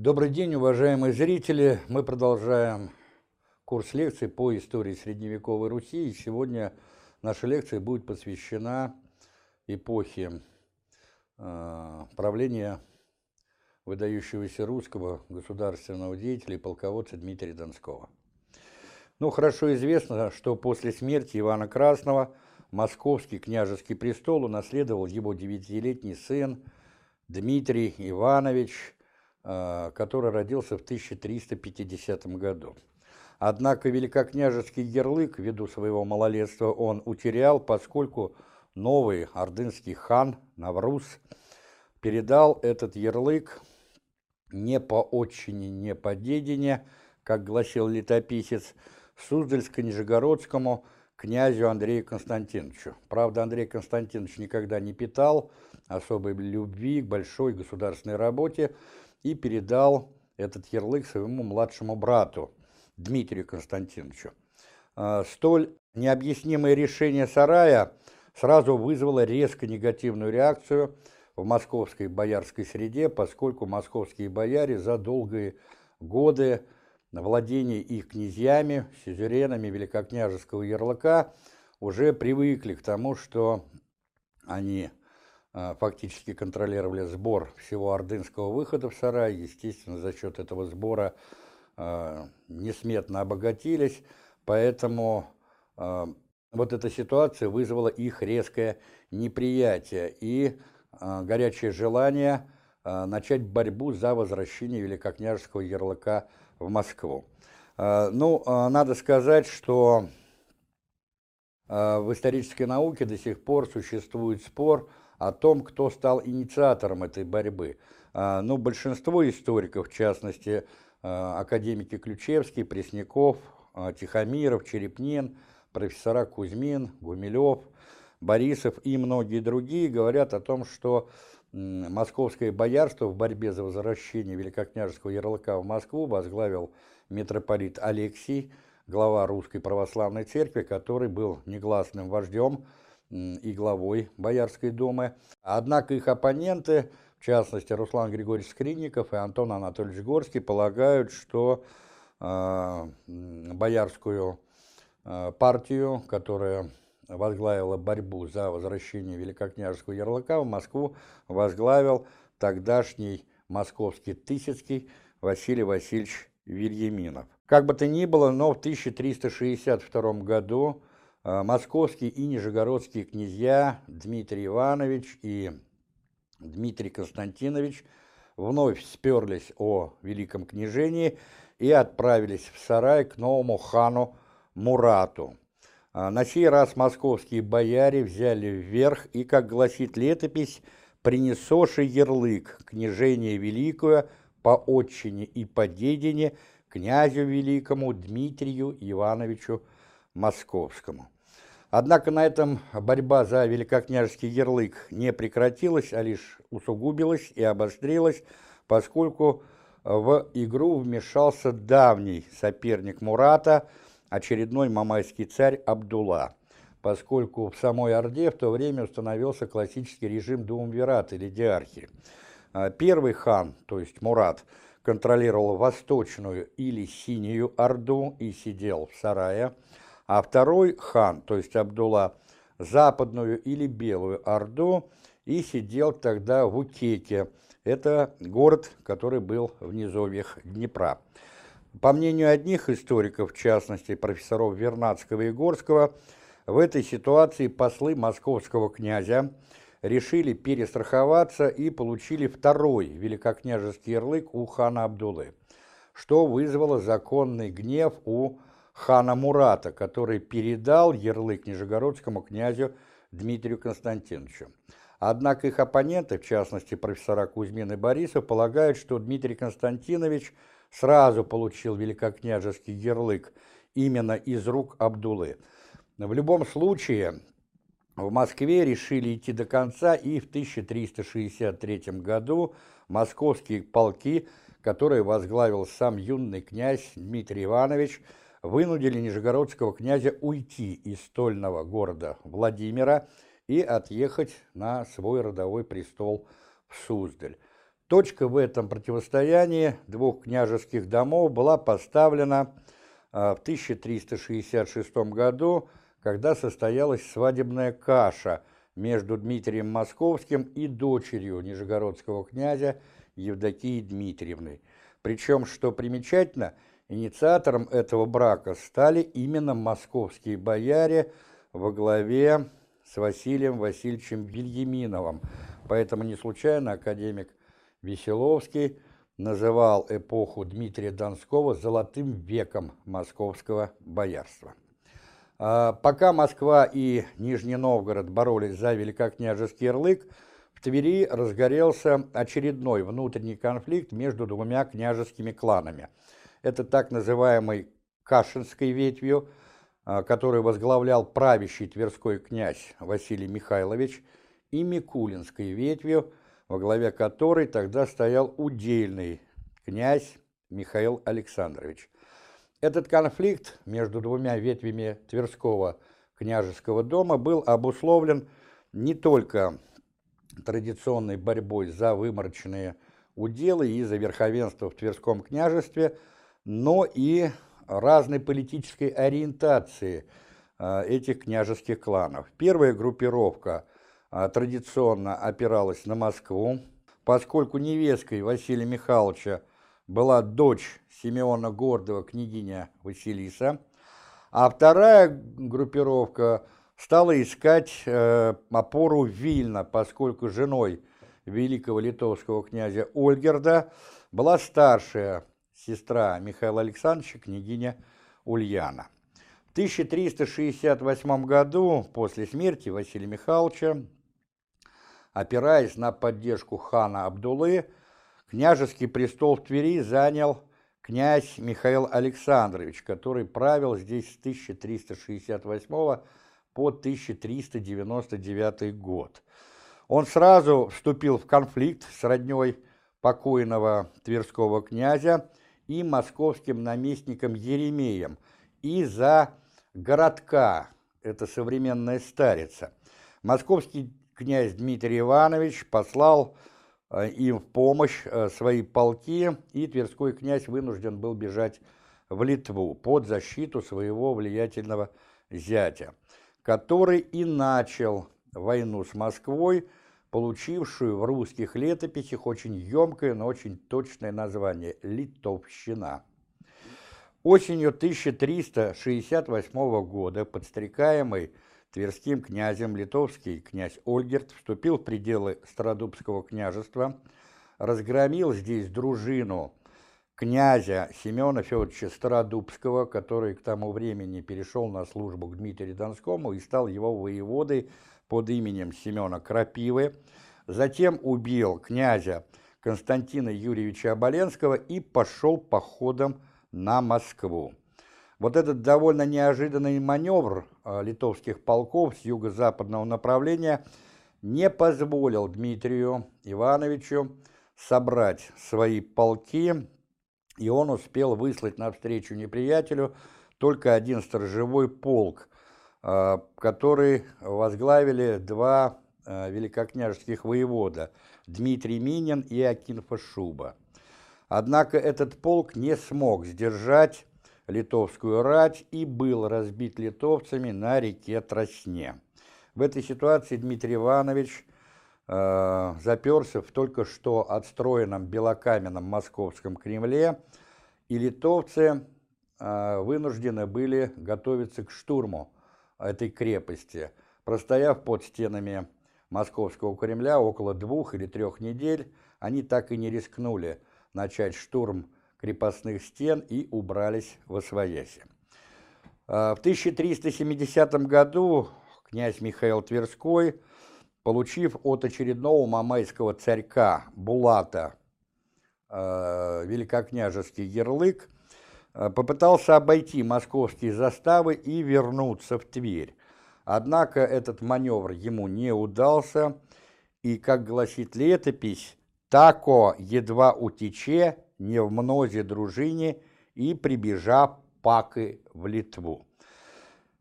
Добрый день, уважаемые зрители! Мы продолжаем курс лекций по истории средневековой Руси. И сегодня наша лекция будет посвящена эпохе э, правления выдающегося русского государственного деятеля и полководца Дмитрия Донского. Ну, хорошо известно, что после смерти Ивана Красного московский княжеский престол унаследовал его девятилетний сын Дмитрий Иванович, который родился в 1350 году. Однако великокняжеский ярлык, ввиду своего малолетства, он утерял, поскольку новый ордынский хан Навруз передал этот ярлык не по отчине, не по дедине, как гласил летописец, Суздальско-Нижегородскому князю Андрею Константиновичу. Правда, Андрей Константинович никогда не питал особой любви к большой государственной работе и передал этот ярлык своему младшему брату Дмитрию Константиновичу. А, столь необъяснимое решение Сарая сразу вызвало резко негативную реакцию – в московской боярской среде, поскольку московские бояре за долгие годы владения их князьями, сюзеренами великокняжеского ярлыка уже привыкли к тому, что они фактически контролировали сбор всего ордынского выхода в сарай, естественно, за счет этого сбора э, несметно обогатились, поэтому э, вот эта ситуация вызвала их резкое неприятие, и горячее желание начать борьбу за возвращение великокняжеского ярлыка в Москву. Ну, надо сказать, что в исторической науке до сих пор существует спор о том, кто стал инициатором этой борьбы. Ну, большинство историков, в частности, академики Ключевский, Пресняков, Тихомиров, Черепнин, профессора Кузьмин, Гумилев – Борисов и многие другие говорят о том, что московское боярство в борьбе за возвращение великокняжеского ярлыка в Москву возглавил митрополит Алексий, глава Русской Православной Церкви, который был негласным вождем и главой Боярской думы. Однако их оппоненты, в частности Руслан Григорьевич Скринников и Антон Анатольевич Горский, полагают, что э, боярскую э, партию, которая возглавила борьбу за возвращение великокняжеского ярлыка в Москву, возглавил тогдашний московский Тысяцкий Василий Васильевич Вильяминов. Как бы то ни было, но в 1362 году э, московские и нижегородские князья Дмитрий Иванович и Дмитрий Константинович вновь сперлись о великом княжении и отправились в сарай к новому хану Мурату. А, на сей раз московские бояре взяли вверх и, как гласит летопись, принесоши ярлык княжение великое по отчине и по дедине князю великому Дмитрию Ивановичу Московскому. Однако на этом борьба за великокняжеский ярлык не прекратилась, а лишь усугубилась и обострилась, поскольку в игру вмешался давний соперник Мурата – очередной мамайский царь Абдулла, поскольку в самой Орде в то время установился классический режим Думвират или диархии. А, первый хан, то есть Мурат, контролировал восточную или синюю Орду и сидел в сарае, а второй хан, то есть Абдулла, западную или белую Орду и сидел тогда в Укеке. Это город, который был в низовьях Днепра. По мнению одних историков, в частности профессоров Вернадского и Горского, в этой ситуации послы московского князя решили перестраховаться и получили второй великокняжеский ярлык у хана Абдулы, что вызвало законный гнев у хана Мурата, который передал ярлык нижегородскому князю Дмитрию Константиновичу. Однако их оппоненты, в частности профессора Кузьмин и Борисов, полагают, что Дмитрий Константинович – сразу получил великокняжеский ярлык именно из рук Абдулы. В любом случае, в Москве решили идти до конца, и в 1363 году московские полки, которые возглавил сам юный князь Дмитрий Иванович, вынудили нижегородского князя уйти из стольного города Владимира и отъехать на свой родовой престол в Суздаль. Точка в этом противостоянии двух княжеских домов была поставлена а, в 1366 году, когда состоялась свадебная каша между Дмитрием Московским и дочерью нижегородского князя Евдокией Дмитриевной. Причем, что примечательно, инициатором этого брака стали именно московские бояре во главе с Василием Васильевичем Вильяминовым. Поэтому не случайно академик Веселовский называл эпоху Дмитрия Донского «золотым веком московского боярства». А пока Москва и Нижний Новгород боролись за великокняжеский ярлык, в Твери разгорелся очередной внутренний конфликт между двумя княжескими кланами. Это так называемый Кашинской ветвью, а, который возглавлял правящий тверской князь Василий Михайлович, и Микулинской ветвью, во главе которой тогда стоял удельный князь Михаил Александрович. Этот конфликт между двумя ветвями Тверского княжеского дома был обусловлен не только традиционной борьбой за вымороченные уделы и за верховенство в Тверском княжестве, но и разной политической ориентации а, этих княжеских кланов. Первая группировка – а, традиционно опиралась на Москву, поскольку невесткой Василия Михайловича была дочь Симеона Гордова, княгиня Василиса, а вторая группировка стала искать э, опору Вильна, поскольку женой великого литовского князя Ольгерда была старшая сестра Михаила Александровича, княгиня Ульяна. В 1368 году, после смерти Василия Михайловича, Опираясь на поддержку хана Абдулы, княжеский престол в Твери занял князь Михаил Александрович, который правил здесь с 1368 по 1399 год. Он сразу вступил в конфликт с родней покойного тверского князя и московским наместником Еремеем из-за городка, это современная Старица. Московский князь Дмитрий Иванович послал э, им в помощь э, свои полки, и Тверской князь вынужден был бежать в Литву под защиту своего влиятельного зятя, который и начал войну с Москвой, получившую в русских летописях очень емкое, но очень точное название – «Литовщина». Осенью 1368 года, подстрекаемый Тверским князем литовский князь Ольгерт вступил в пределы Стародубского княжества, разгромил здесь дружину князя Семена Федоровича Стародубского, который к тому времени перешел на службу к Дмитрию Донскому и стал его воеводой под именем Семена Крапивы. Затем убил князя Константина Юрьевича Оболенского и пошел походом на Москву. Вот этот довольно неожиданный маневр а, литовских полков с юго-западного направления не позволил Дмитрию Ивановичу собрать свои полки, и он успел выслать навстречу неприятелю только один сторожевой полк, который возглавили два а, великокняжеских воевода – Дмитрий Минин и Акинфа Шуба. Однако этот полк не смог сдержать литовскую рать и был разбит литовцами на реке Тросне. В этой ситуации Дмитрий Иванович э, заперся в только что отстроенном белокаменном московском Кремле, и литовцы вынуждены были готовиться к штурму этой крепости, простояв под стенами московского Кремля около двух или трех недель, они так и не рискнули начать штурм крепостных стен и убрались в Освояси. А, в 1370 году князь Михаил Тверской, получив от очередного мамайского царька Булата а, великокняжеский ярлык, а, попытался обойти московские заставы и вернуться в Тверь. Однако этот маневр ему не удался, и, как гласит летопись, «тако едва утече, не в мнозе дружине и прибежа паки в Литву.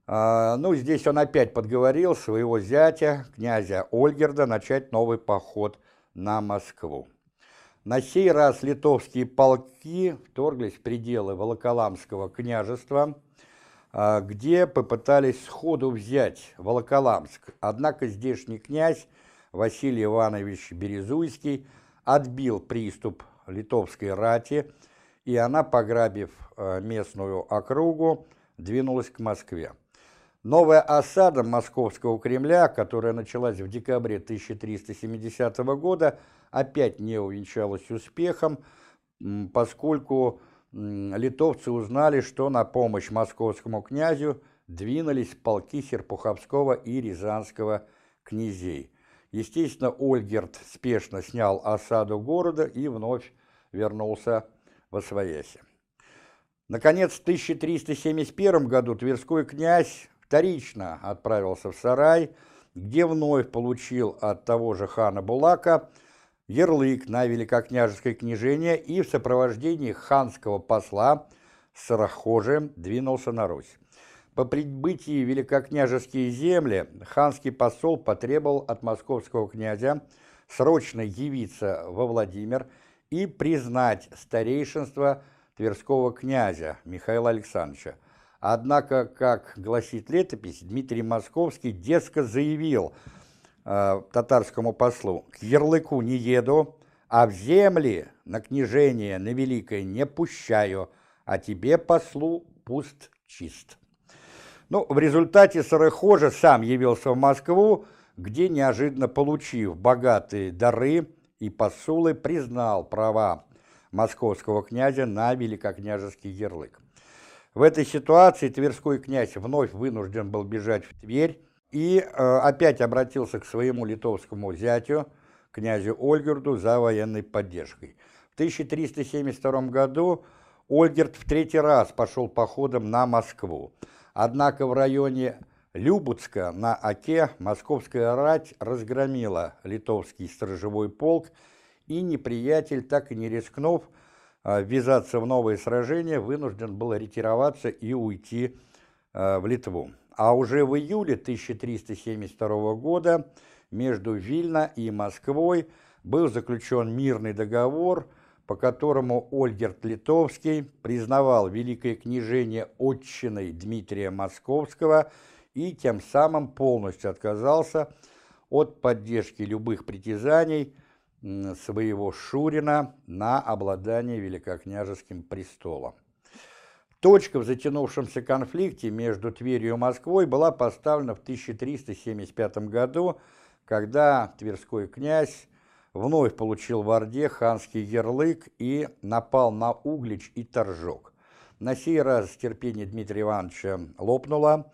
А, ну, здесь он опять подговорил своего зятя, князя Ольгерда, начать новый поход на Москву. На сей раз литовские полки вторглись в пределы Волоколамского княжества, а, где попытались сходу взять Волоколамск. Однако здешний князь Василий Иванович Березуйский отбил приступ литовской рати, и она, пограбив а, местную округу, двинулась к Москве. Новая осада Московского Кремля, которая началась в декабре 1370 года, опять не увенчалась успехом, поскольку литовцы узнали, что на помощь московскому князю двинулись полки Серпуховского и Рязанского князей. Естественно, Ольгерт спешно снял осаду города и вновь вернулся в Освояси. Наконец, в 1371 году Тверской князь вторично отправился в Сарай, где вновь получил от того же хана Булака ярлык на великокняжеское княжение и в сопровождении ханского посла Сарахожи двинулся на Русь. По прибытии в великокняжеские земли ханский посол потребовал от московского князя срочно явиться во Владимир и признать старейшинство Тверского князя Михаила Александровича. Однако, как гласит летопись, Дмитрий Московский дерзко заявил э, татарскому послу, «К ярлыку не еду, а в земли на княжение на великое не пущаю, а тебе, послу, пуст чист». Ну, в результате Сарыхожа сам явился в Москву, где, неожиданно получив богатые дары и посулы, признал права московского князя на великокняжеский ярлык. В этой ситуации Тверской князь вновь вынужден был бежать в Тверь и э, опять обратился к своему литовскому зятю, князю Ольгерду, за военной поддержкой. В 1372 году Ольгерд в третий раз пошел походом на Москву. Однако в районе Любутска на Оке московская рать разгромила литовский сторожевой полк, и неприятель, так и не рискнув, а, ввязаться в новые сражения, вынужден был ретироваться и уйти а, в Литву. А уже в июле 1372 года между Вильно и Москвой был заключен мирный договор, по которому Ольгерт Литовский признавал Великое княжение отчиной Дмитрия Московского и тем самым полностью отказался от поддержки любых притязаний своего Шурина на обладание великокняжеским престолом. Точка в затянувшемся конфликте между Тверью и Москвой была поставлена в 1375 году, когда Тверской князь вновь получил в Орде ханский ярлык и напал на Углич и Торжок. На сей раз терпение Дмитрия Ивановича лопнуло,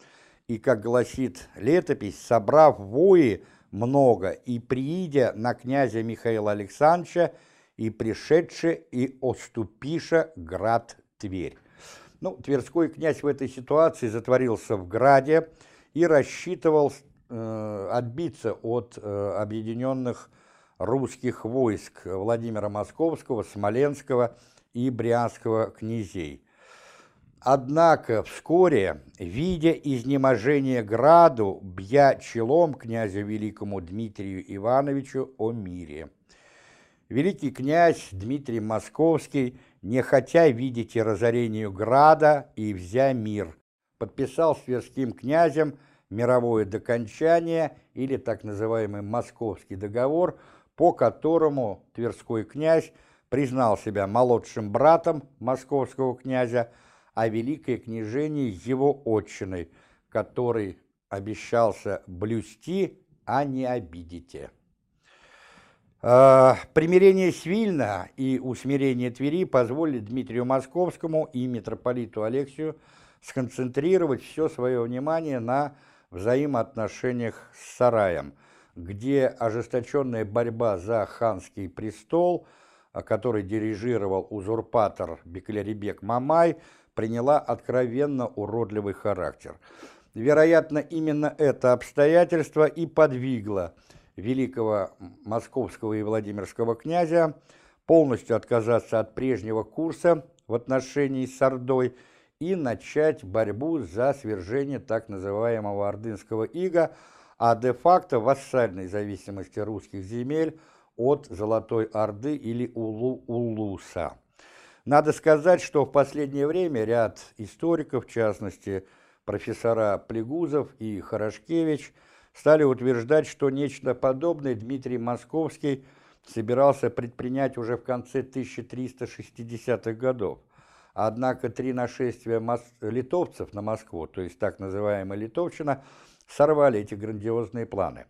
и, как гласит летопись, собрав вои, много, и приидя на князя Михаила Александровича, и пришедше, и оступиша град Тверь. Ну, Тверской князь в этой ситуации затворился в граде и рассчитывал э, отбиться от э, объединенных русских войск Владимира Московского, Смоленского и Брянского князей. Однако вскоре, видя изнеможение граду, бья челом князю великому Дмитрию Ивановичу о мире. Великий князь Дмитрий Московский, не хотя видеть и разорению града и взя мир, подписал с Тверским князем мировое докончание или так называемый Московский договор, по которому Тверской князь признал себя молодшим братом московского князя, а великое княжение его отчиной, который обещался блюсти, а не обидите. А, примирение с Вильно и усмирение Твери позволили Дмитрию Московскому и митрополиту Алексию сконцентрировать все свое внимание на взаимоотношениях с Сараем, где ожесточенная борьба за ханский престол, который дирижировал узурпатор Беклярибек Мамай, приняла откровенно уродливый характер. Вероятно, именно это обстоятельство и подвигло великого московского и владимирского князя полностью отказаться от прежнего курса в отношении с Ордой и начать борьбу за свержение так называемого ордынского ига, а де-факто вассальной зависимости русских земель от Золотой Орды или Улу Улуса. Надо сказать, что в последнее время ряд историков, в частности профессора Плегузов и Хорошкевич, стали утверждать, что нечто подобное Дмитрий Московский собирался предпринять уже в конце 1360-х годов. Однако три нашествия литовцев на Москву, то есть так называемая Литовщина, сорвали эти грандиозные планы.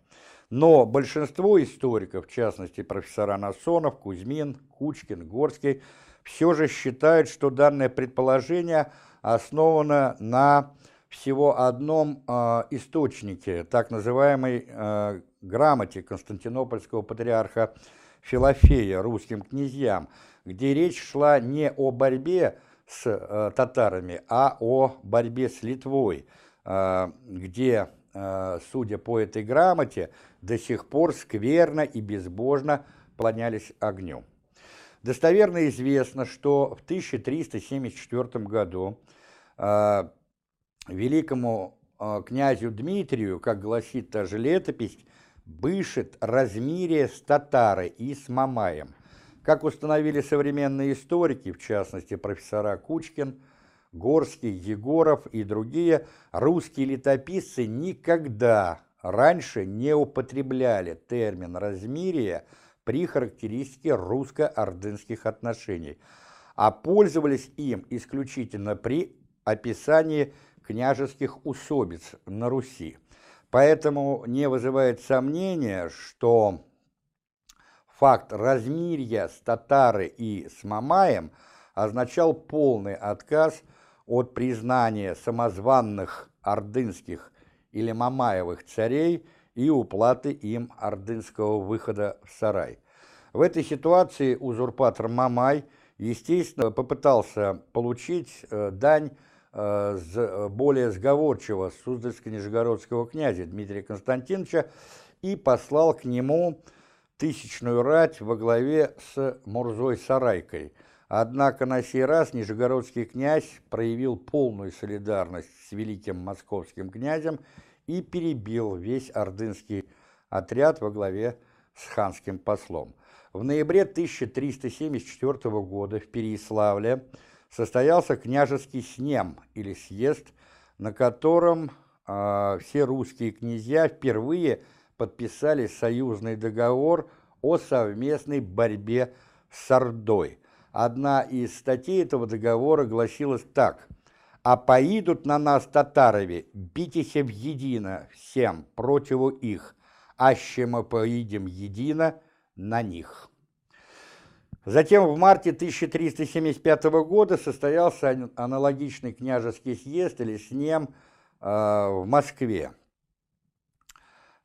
Но большинство историков, в частности профессора Насонов, Кузьмин, Кучкин, Горский, все же считают, что данное предположение основано на всего одном э, источнике, так называемой э, грамоте Константинопольского патриарха Филофея русским князьям, где речь шла не о борьбе с э, татарами, а о борьбе с Литвой, э, где, э, судя по этой грамоте, до сих пор скверно и безбожно поклонялись огню. Достоверно известно, что в 1374 году э, великому э, князю Дмитрию, как гласит та же летопись, бышет размирие с татары и с Мамаем. Как установили современные историки, в частности профессора Кучкин, Горский, Егоров и другие, русские летописцы никогда раньше не употребляли термин «размирие» при характеристике русско-ордынских отношений, а пользовались им исключительно при описании княжеских усобиц на Руси. Поэтому не вызывает сомнения, что факт размирья с татары и с Мамаем означал полный отказ от признания самозванных ордынских или мамаевых царей и уплаты им ордынского выхода в сарай. В этой ситуации узурпатор Мамай, естественно, попытался получить э, дань более сговорчивого Суздальско-Нижегородского князя Дмитрия Константиновича и послал к нему тысячную рать во главе с Мурзой Сарайкой. Однако на сей раз Нижегородский князь проявил полную солидарность с великим московским князем и перебил весь ордынский отряд во главе с ханским послом. В ноябре 1374 года в Переяславле состоялся княжеский снем или съезд, на котором э, все русские князья впервые подписали союзный договор о совместной борьбе с Ордой. Одна из статей этого договора гласилась так – а поидут на нас татарови, битеся в едино всем противу их, аще мы поидем едино на них». Затем в марте 1375 года состоялся аналогичный княжеский съезд или снем э, в Москве.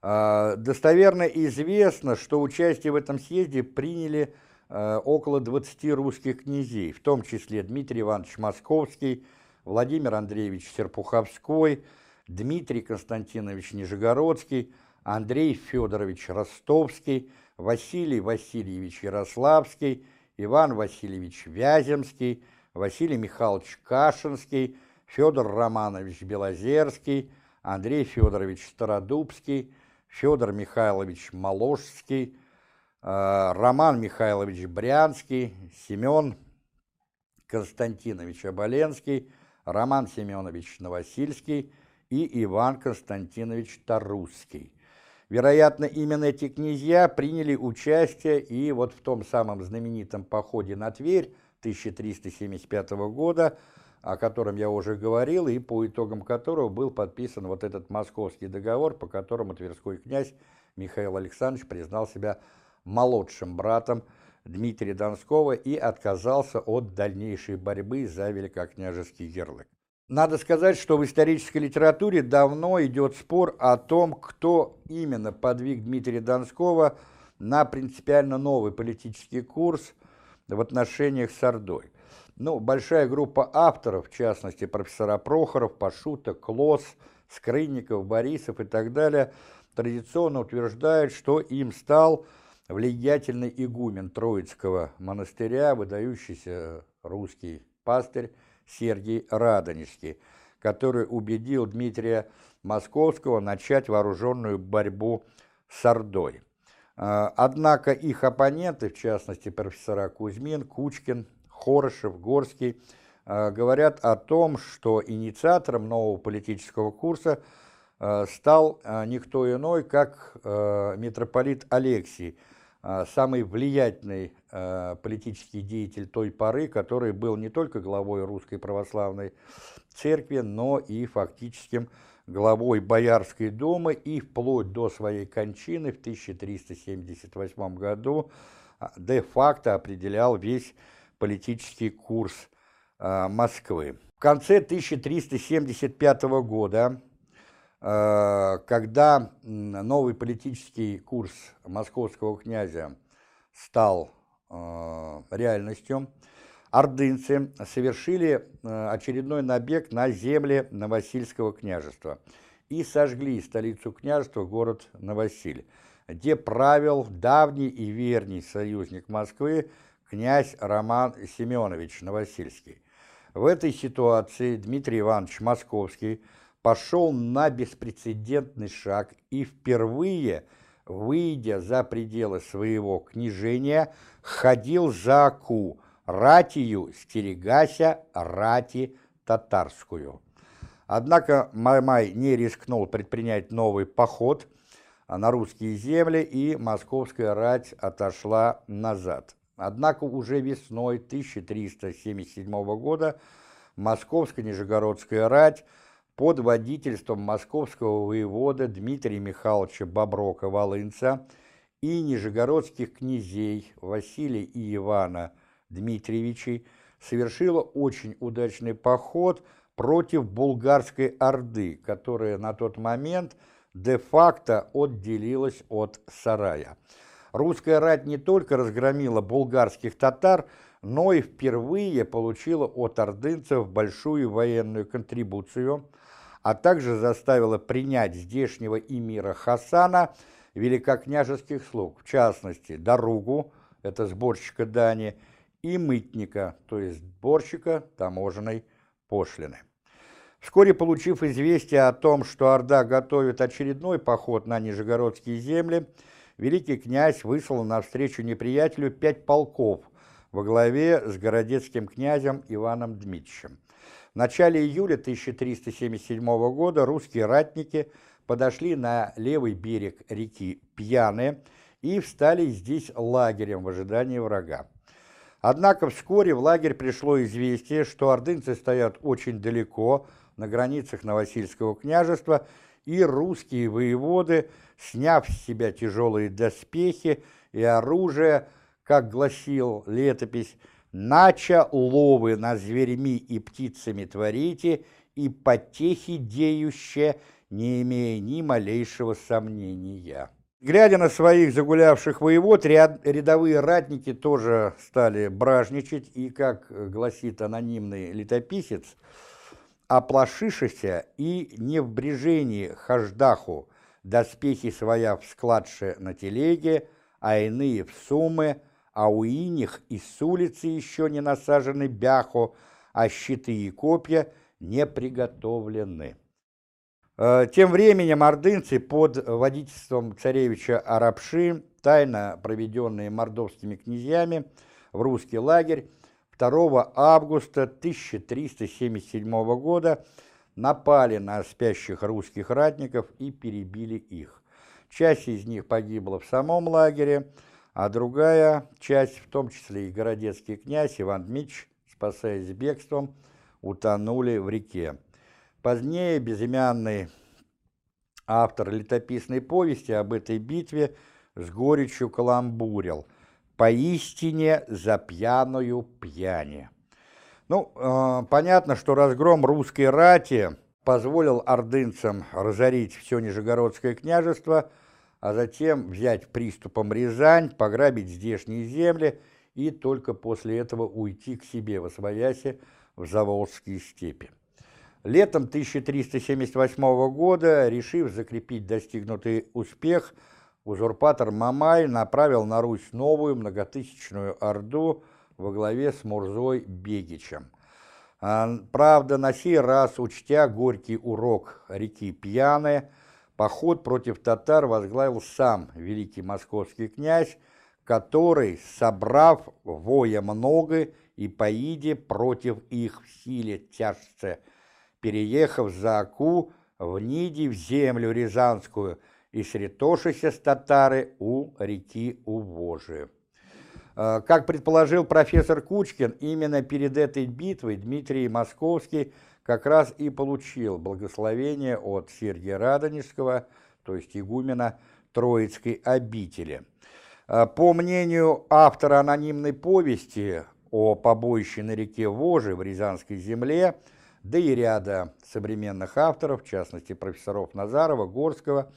Э, достоверно известно, что участие в этом съезде приняли э, около 20 русских князей, в том числе Дмитрий Иванович Московский, Владимир Андреевич Серпуховской, Дмитрий Константинович Нижегородский, Андрей Федорович Ростовский, Василий Васильевич Ярославский, Иван Васильевич Вяземский, Василий Михайлович Кашинский, Федор Романович Белозерский, Андрей Федорович Стародубский, Федор Михайлович Моложский, э, Роман Михайлович Брянский, Семен Константинович Оболенский, Роман Семенович Новосильский и Иван Константинович Тарусский. Вероятно, именно эти князья приняли участие и вот в том самом знаменитом походе на Тверь 1375 года, о котором я уже говорил, и по итогам которого был подписан вот этот московский договор, по которому Тверской князь Михаил Александрович признал себя молодшим братом Дмитрия Донского и отказался от дальнейшей борьбы за великокняжеский ярлык. Надо сказать, что в исторической литературе давно идет спор о том, кто именно подвиг Дмитрия Донского на принципиально новый политический курс в отношениях с Ордой. Ну, большая группа авторов, в частности, профессора Прохоров, Пашута, Клосс, Скрынников, Борисов и так далее, традиционно утверждают, что им стал влиятельный игумен Троицкого монастыря, выдающийся русский пастырь Сергий Радонежский, который убедил Дмитрия Московского начать вооруженную борьбу с Ордой. Однако их оппоненты, в частности профессора Кузьмин, Кучкин, Хорошев, Горский, говорят о том, что инициатором нового политического курса стал никто иной, как митрополит Алексий, самый влиятельный политический деятель той поры, который был не только главой Русской Православной Церкви, но и фактическим главой Боярской думы и вплоть до своей кончины в 1378 году а, де-факто определял весь политический курс Москвы. В конце 1375 года, когда новый политический курс московского князя стал э, реальностью, ордынцы совершили э, очередной набег на земли Новосильского княжества и сожгли столицу княжества, город Новосиль, где правил давний и верный союзник Москвы князь Роман Семенович Новосильский. В этой ситуации Дмитрий Иванович Московский пошел на беспрецедентный шаг и впервые, выйдя за пределы своего княжения, ходил за Аку, ратию стерегася рати татарскую. Однако Маймай не рискнул предпринять новый поход на русские земли, и московская рать отошла назад. Однако уже весной 1377 года московская нижегородская рать под водительством московского воевода Дмитрия Михайловича Боброка-Волынца и нижегородских князей Василия и Ивана Дмитриевичей совершила очень удачный поход против Булгарской Орды, которая на тот момент де-факто отделилась от Сарая. Русская рать не только разгромила булгарских татар, но и впервые получила от ордынцев большую военную контрибуцию, а также заставила принять здешнего эмира Хасана великокняжеских слуг, в частности, Даругу, это сборщика дани, и мытника, то есть сборщика таможенной пошлины. Вскоре получив известие о том, что Орда готовит очередной поход на Нижегородские земли, великий князь выслал навстречу неприятелю пять полков во главе с городецким князем Иваном Дмитричем. В начале июля 1377 года русские ратники подошли на левый берег реки Пьяны и встали здесь лагерем в ожидании врага. Однако вскоре в лагерь пришло известие, что ордынцы стоят очень далеко, на границах Новосильского княжества, и русские воеводы, сняв с себя тяжелые доспехи и оружие, как гласил летопись, «нача ловы на зверьми и птицами творите, и потехи деюще, не имея ни малейшего сомнения». Глядя на своих загулявших воевод, ряд, рядовые ратники тоже стали бражничать, и, как гласит анонимный летописец, оплошившися и не в брежении хождаху, доспехи своя вскладше на телеге, а иные в суммы, а у иних и с улицы еще не насажены бяхо, а щиты и копья не приготовлены. Э, тем временем ордынцы под водительством царевича Арабши, тайно проведенные мордовскими князьями в русский лагерь, 2 августа 1377 года напали на спящих русских ратников и перебили их. Часть из них погибла в самом лагере, а другая часть, в том числе и городецкий князь Иван Дмитрич, спасаясь бегством, утонули в реке. Позднее безымянный автор летописной повести об этой битве с горечью каламбурил «Поистине за пьяную пьяни». Ну, э, понятно, что разгром русской рати позволил ордынцам разорить все Нижегородское княжество, а затем взять приступом Рязань, пограбить здешние земли и только после этого уйти к себе во свояси в Заволжские степи. Летом 1378 года, решив закрепить достигнутый успех, узурпатор Мамай направил на Русь новую многотысячную орду во главе с Мурзой Бегичем. А, правда, на сей раз, учтя горький урок реки Пьяны, поход против татар возглавил сам великий московский князь, который, собрав воя много и поиде против их в силе тяжце, переехав за Аку, в Ниде в землю Рязанскую и сретошися с татары у реки Увожи. Э, как предположил профессор Кучкин, именно перед этой битвой Дмитрий Московский как раз и получил благословение от Сергия Радонежского, то есть игумена Троицкой обители. Э, по мнению автора анонимной повести о побоище на реке Вожи в Рязанской земле, да и ряда современных авторов, в частности профессоров Назарова, Горского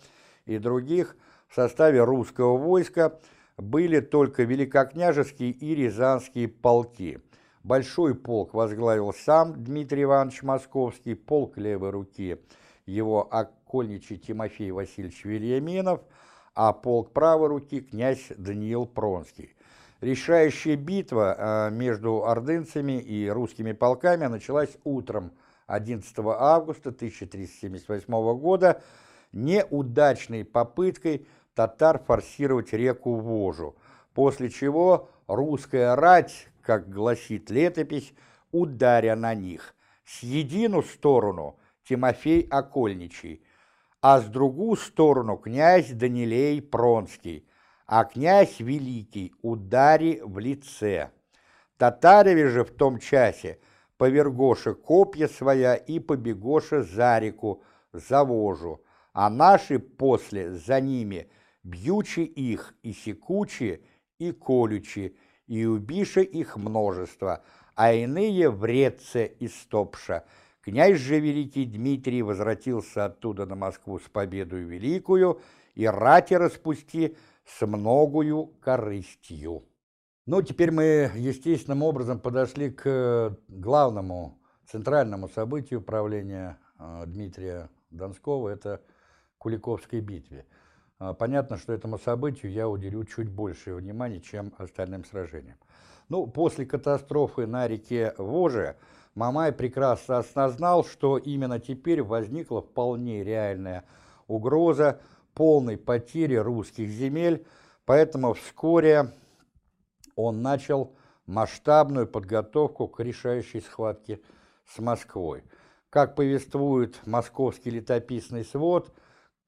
и других, в составе русского войска были только великокняжеские и рязанские полки. Большой полк возглавил сам Дмитрий Иванович Московский, полк левой руки его окольничий Тимофей Васильевич Вильяминов, а полк правой руки князь Даниил Пронский. Решающая битва а, между ордынцами и русскими полками началась утром 11 августа 1378 года неудачной попыткой татар форсировать реку Вожу, после чего русская рать, как гласит летопись, ударя на них, с едину сторону Тимофей Окольничий, а с другую сторону князь Данилей Пронский, а князь Великий удари в лице. Татареве же в том часе повергоша копья своя и побегоша за реку, за вожу, а наши после за ними – бьючи их и секучи, и колючи, и убиша их множество, а иные вредце и стопша. Князь же великий Дмитрий возвратился оттуда на Москву с победою великую, и рати распусти с многою корыстью. Ну, теперь мы естественным образом подошли к главному, центральному событию правления э, Дмитрия Донского, это Куликовской битве. А, понятно, что этому событию я уделю чуть большее внимание, чем остальным сражениям. Ну, после катастрофы на реке Воже Мамай прекрасно осознал, что именно теперь возникла вполне реальная угроза полной потери русских земель, поэтому вскоре он начал масштабную подготовку к решающей схватке с Москвой. Как повествует московский летописный свод –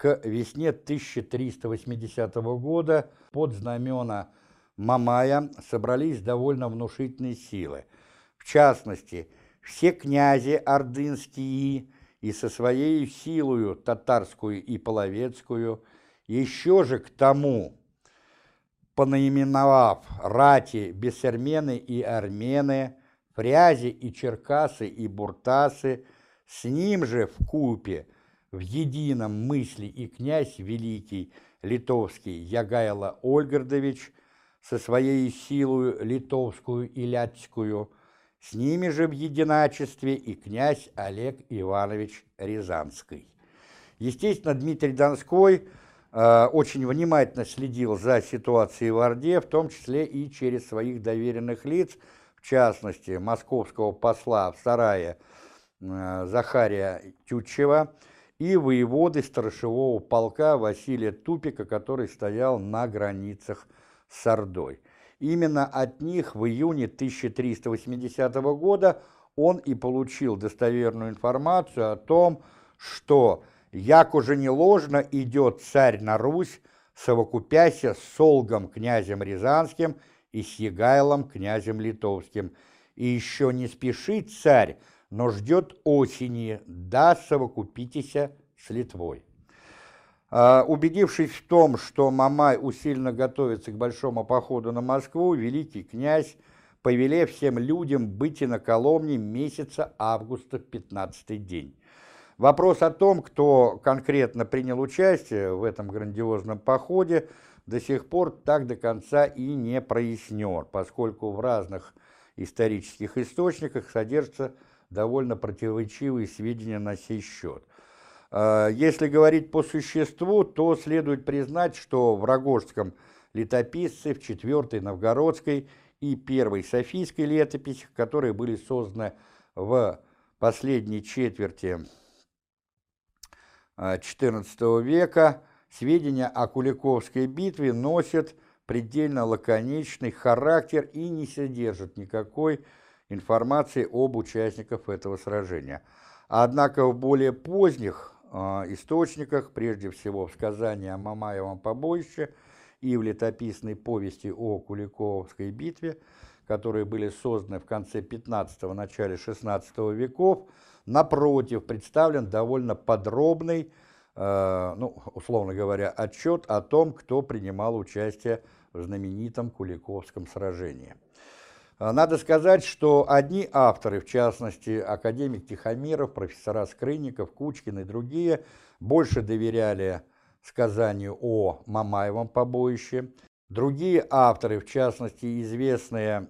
к весне 1380 года под знамена Мамая собрались довольно внушительные силы. В частности, все князи ордынские и со своей силою татарскую и половецкую, еще же к тому, понаименовав рати бессермены и армены, фрязи и черкасы и буртасы, с ним же в купе в едином мысли и князь великий литовский Ягайло Ольгардович со своей силою литовскую и ляцкую, с ними же в единачестве и князь Олег Иванович Рязанский. Естественно, Дмитрий Донской э, очень внимательно следил за ситуацией в Орде, в том числе и через своих доверенных лиц, в частности, московского посла в Сарае э, Захария Тютчева, и воеводы сторожевого полка Василия Тупика, который стоял на границах с Ордой. Именно от них в июне 1380 года он и получил достоверную информацию о том, что як уже не ложно идет царь на Русь, совокупяся с Солгом князем Рязанским и с Егайлом князем Литовским. И еще не спешит царь, но ждет осени, да совокупитесь с Литвой. А, убедившись в том, что Мамай усиленно готовится к большому походу на Москву, великий князь повелев всем людям быть и на Коломне месяца августа в 15 день. Вопрос о том, кто конкретно принял участие в этом грандиозном походе, до сих пор так до конца и не прояснен, поскольку в разных исторических источниках содержатся довольно противоречивые сведения на сей счет. А, если говорить по существу, то следует признать, что в Рогожском летописце, в четвертой Новгородской и первой Софийской летописях, которые были созданы в последней четверти XIV века сведения о Куликовской битве носят предельно лаконичный характер и не содержат никакой информации об участниках этого сражения. Однако в более поздних э, источниках, прежде всего в сказании о Мамаевом побоище и в летописной повести о Куликовской битве, которые были созданы в конце 15-го, начале 16 веков, напротив, представлен довольно подробный, э, ну, условно говоря, отчет о том, кто принимал участие в знаменитом Куликовском сражении. Э, надо сказать, что одни авторы, в частности, академик Тихомиров, профессора Скрынников, Кучкин и другие, больше доверяли сказанию о Мамаевом побоище. Другие авторы, в частности, известные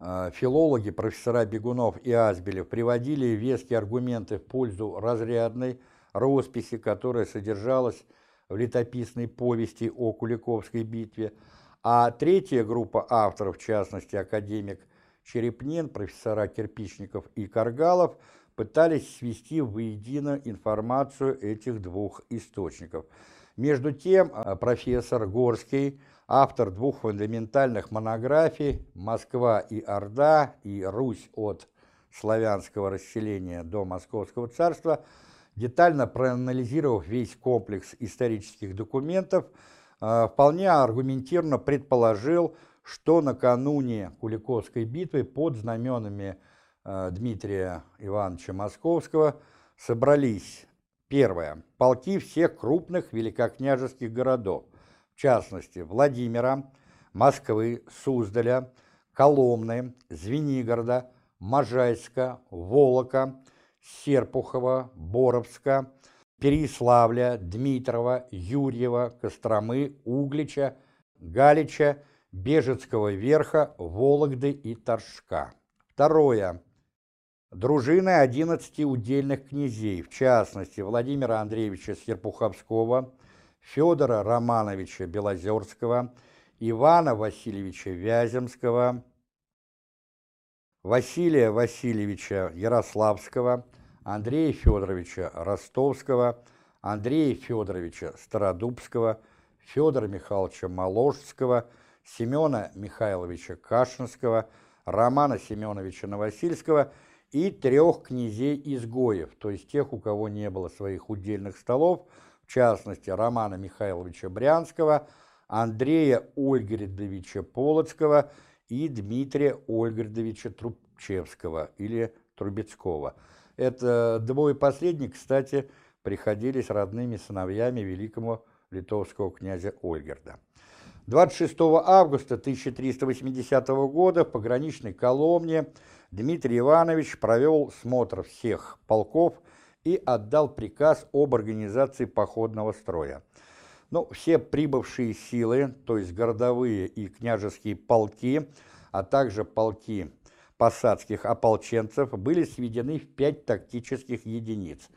э, филологи, профессора Бегунов и Азбелев, приводили веские аргументы в пользу разрядной росписи, которая содержалась в летописной повести о Куликовской битве, а третья группа авторов, в частности академик Черепнин, профессора Кирпичников и Каргалов, пытались свести воедино информацию этих двух источников. Между тем, а, профессор Горский, автор двух фундаментальных монографий «Москва и Орда» и «Русь от славянского расселения до Московского царства», детально проанализировав весь комплекс исторических документов, вполне аргументированно предположил, что накануне Куликовской битвы под знаменами а, Дмитрия Ивановича Московского собрались, первое, полки всех крупных великокняжеских городов, в частности Владимира, Москвы, Суздаля, Коломны, Звенигорода, Можайска, Волока, Серпухова, Боровска, Переславля, Дмитрова, Юрьева, Костромы, Углича, Галича, Бежецкого верха, Вологды и Торжка. Второе. Дружины 11 удельных князей, в частности Владимира Андреевича Серпуховского, Федора Романовича Белозерского, Ивана Васильевича Вяземского, Василия Васильевича Ярославского, Андрея Федоровича Ростовского, Андрея Федоровича Стародубского, Федора Михайловича Моложского, Семена Михайловича Кашинского, Романа Семеновича Новосильского и трех князей-изгоев, то есть тех, у кого не было своих удельных столов, в частности Романа Михайловича Брянского, Андрея Ольгердовича Полоцкого и Дмитрия Ольгердовича Трубчевского или Трубецкого – это двое последних, кстати, приходились родными сыновьями великому литовского князя Ольгерда. 26 августа 1380 года в пограничной Коломне Дмитрий Иванович провел смотр всех полков и отдал приказ об организации походного строя. Ну, все прибывшие силы, то есть городовые и княжеские полки, а также полки посадских ополченцев были сведены в пять тактических единиц.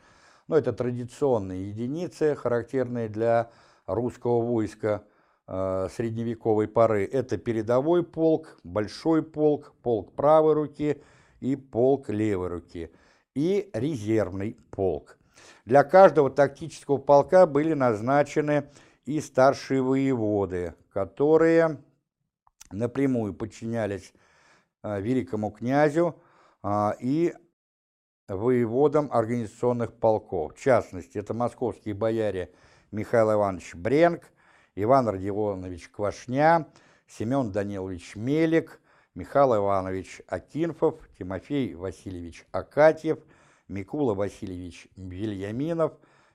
Но это традиционные единицы, характерные для русского войска э, средневековой поры. Это передовой полк, большой полк, полк правой руки и полк левой руки, и резервный полк. Для каждого тактического полка были назначены и старшие воеводы, которые напрямую подчинялись великому князю а, и воеводам организационных полков. В частности, это московские бояре Михаил Иванович Бренк, Иван Родионович Квашня, Семен Данилович Мелик, Михаил Иванович Акинфов, Тимофей Васильевич Акатьев, Микула Васильевич Вильяминов,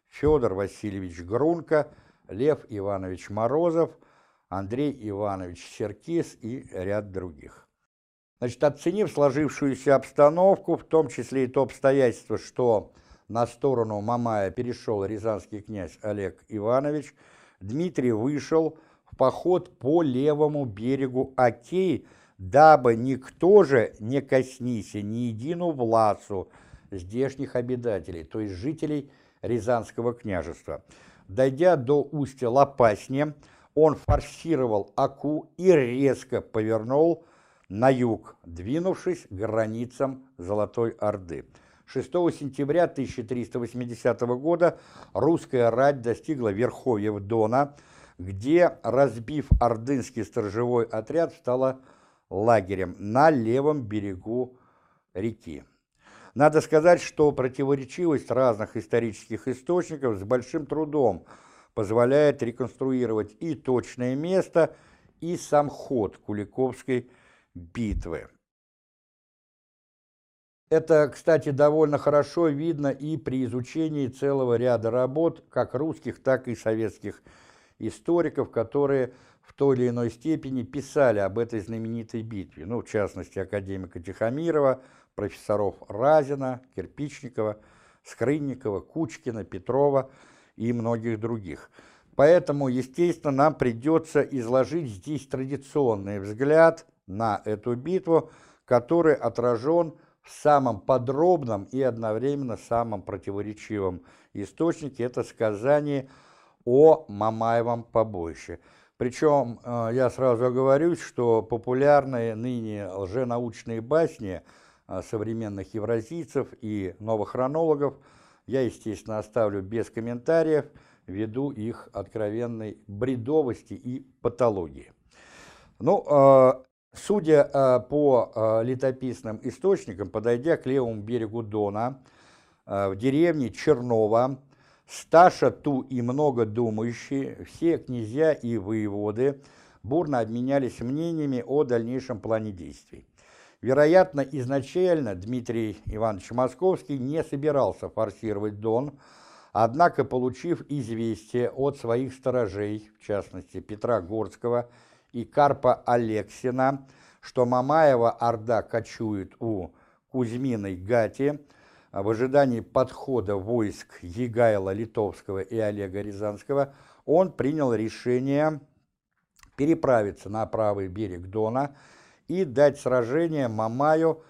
Федор Васильевич Грунко, Лев Иванович Морозов, Андрей Иванович Серкис и ряд других. Значит, оценив сложившуюся обстановку, в том числе и то обстоятельство, что на сторону Мамая перешел рязанский князь Олег Иванович, Дмитрий вышел в поход по левому берегу Окей, дабы никто же не коснися ни едину власу здешних обитателей, то есть жителей Рязанского княжества. Дойдя до устья Лопасне, он форсировал Аку и резко повернул на юг, двинувшись к границам Золотой Орды. 6 сентября 1380 года русская рать достигла верховьев Дона, где, разбив ордынский сторожевой отряд, стала лагерем на левом берегу реки. Надо сказать, что противоречивость разных исторических источников с большим трудом позволяет реконструировать и точное место, и сам ход Куликовской битвы. Это, кстати, довольно хорошо видно и при изучении целого ряда работ, как русских, так и советских историков, которые в той или иной степени писали об этой знаменитой битве. Ну, в частности, академика Тихомирова, профессоров Разина, Кирпичникова, Скрынникова, Кучкина, Петрова и многих других. Поэтому, естественно, нам придется изложить здесь традиционный взгляд на эту битву, который отражен в самом подробном и одновременно самом противоречивом источнике, это сказание о Мамаевом побоище. Причем э, я сразу оговорюсь, что популярные ныне лженаучные басни – а, современных евразийцев и новохронологов я, естественно, оставлю без комментариев ввиду их откровенной бредовости и патологии. Ну, а, судя а, по летописным источникам, подойдя к левому берегу Дона, в деревне Чернова, Сташа Ту и много думающие, все князья и воеводы бурно обменялись мнениями о дальнейшем плане действий. Вероятно, изначально Дмитрий Иванович Московский не собирался форсировать Дон, однако, получив известие от своих сторожей, в частности Петра Горского и Карпа Алексина, что Мамаева Орда кочует у Кузьминой Гати, в ожидании подхода войск Егайла Литовского и Олега Рязанского, он принял решение переправиться на правый берег Дона и дать сражение Мамаю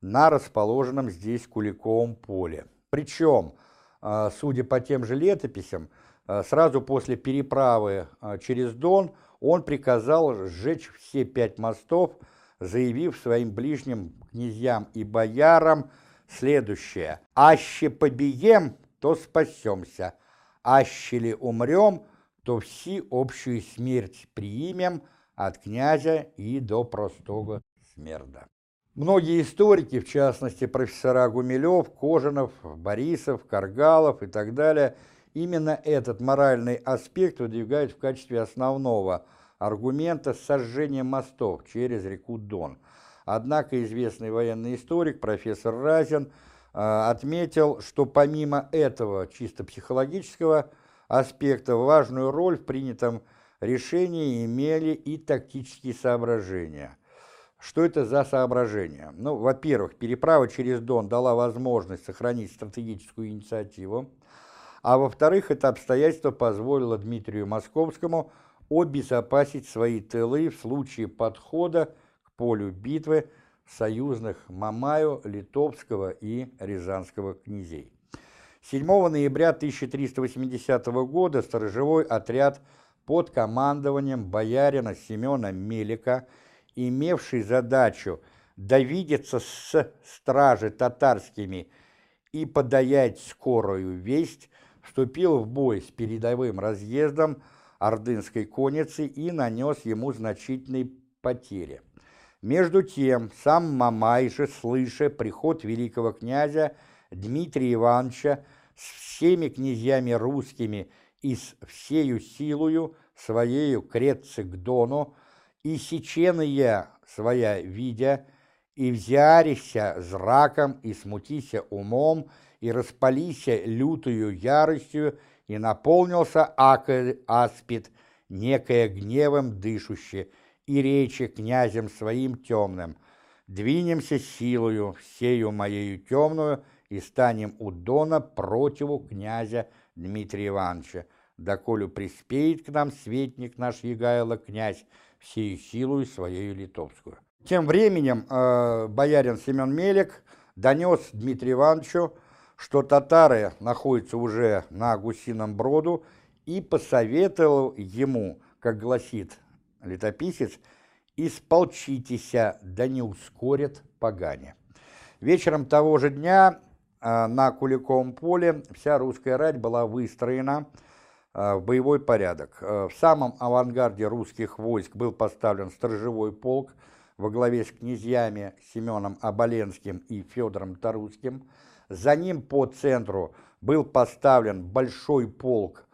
на расположенном здесь Куликовом поле. Причем, а, судя по тем же летописям, а, сразу после переправы а, через Дон он приказал сжечь все пять мостов, заявив своим ближним князьям и боярам следующее. «Аще побием, то спасемся, аще ли умрем, то все общую смерть приимем, от князя и до простого смерда. Многие историки, в частности профессора Гумилев, Кожанов, Борисов, Каргалов и так далее, именно этот моральный аспект выдвигают в качестве основного аргумента сожжения мостов через реку Дон. Однако известный военный историк профессор Разин э, отметил, что помимо этого чисто психологического аспекта важную роль в принятом решения имели и тактические соображения. Что это за соображения? Ну, во-первых, переправа через Дон дала возможность сохранить стратегическую инициативу, а во-вторых, это обстоятельство позволило Дмитрию Московскому обезопасить свои тылы в случае подхода к полю битвы союзных Мамаю, Литовского и Рязанского князей. 7 ноября 1380 года сторожевой отряд под командованием боярина Семена Мелика, имевший задачу довидеться с стражи татарскими и подаять скорую весть, вступил в бой с передовым разъездом ордынской конницы и нанес ему значительные потери. Между тем, сам Мамай же, слыша приход великого князя Дмитрия Ивановича с всеми князьями русскими и с всею силою своею креться к дону, и сеченая своя видя, и взярися зраком, и смутися умом, и распалися лютою яростью, и наполнился аспид, некое гневом дышуще, и речи князем своим темным, «Двинемся силою, всею моею темную, и станем у Дона противу князя Дмитрия Ивановича, доколе приспеет к нам светник наш Егайло князь, всею силою своей литовскую. Тем временем э, боярин Семен Мелик донес Дмитрию Ивановичу, что татары находятся уже на Гусином броду, и посоветовал ему, как гласит летописец, «Исполчитеся, да не ускорят погане». Вечером того же дня э, на Куликовом поле вся русская рать была выстроена в боевой порядок. В самом авангарде русских войск был поставлен сторожевой полк во главе с князьями Семеном Оболенским и Федором Тарусским. За ним по центру был поставлен большой полк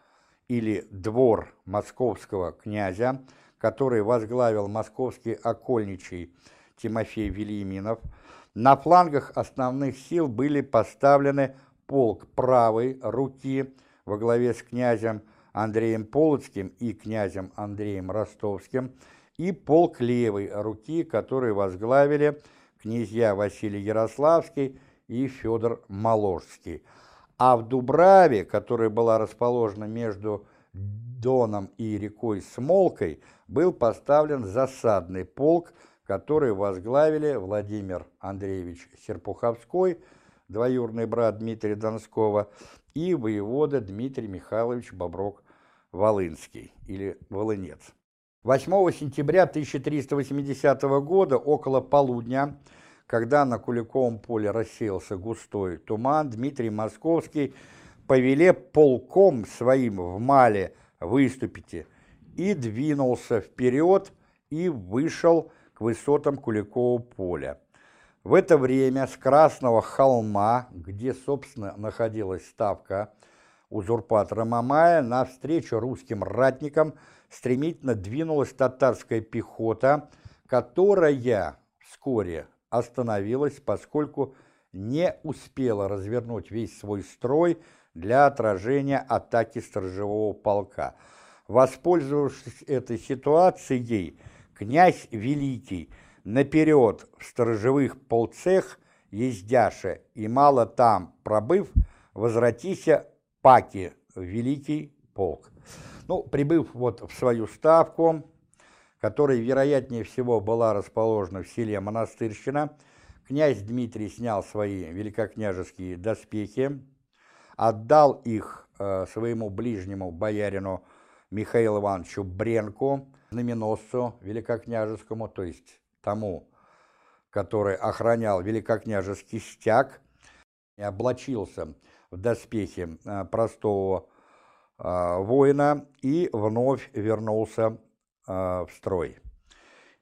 или двор московского князя, который возглавил московский окольничий Тимофей Велиминов. На флангах основных сил были поставлены полк правой руки во главе с князем Андреем Полоцким и князем Андреем Ростовским и полк левой руки, который возглавили князья Василий Ярославский и Федор Моложский. А в Дубраве, которая была расположена между Доном и рекой Смолкой, был поставлен засадный полк, который возглавили Владимир Андреевич Серпуховской, двоюродный брат Дмитрия Донского, и воевода Дмитрий Михайлович Боброк-Волынский или Волынец. 8 сентября 1380 года около полудня когда на Куликовом поле рассеялся густой туман, Дмитрий Московский повеле полком своим в Мале выступите и двинулся вперед и вышел к высотам Куликового поля. В это время с Красного холма, где, собственно, находилась ставка узурпатора Мамая, навстречу русским ратникам стремительно двинулась татарская пехота, которая вскоре остановилась, поскольку не успела развернуть весь свой строй для отражения атаки сторожевого полка. Воспользовавшись этой ситуацией, князь Великий наперед в сторожевых полцех ездяше и мало там пробыв, возвратися паки в Великий полк. Ну, прибыв вот в свою ставку, которая, вероятнее всего, была расположена в селе Монастырщина, князь Дмитрий снял свои великокняжеские доспехи, отдал их э, своему ближнему боярину Михаилу Ивановичу Бренку, знаменосцу великокняжескому, то есть тому, который охранял великокняжеский стяг, и облачился в доспехи э, простого э, воина и вновь вернулся в строй.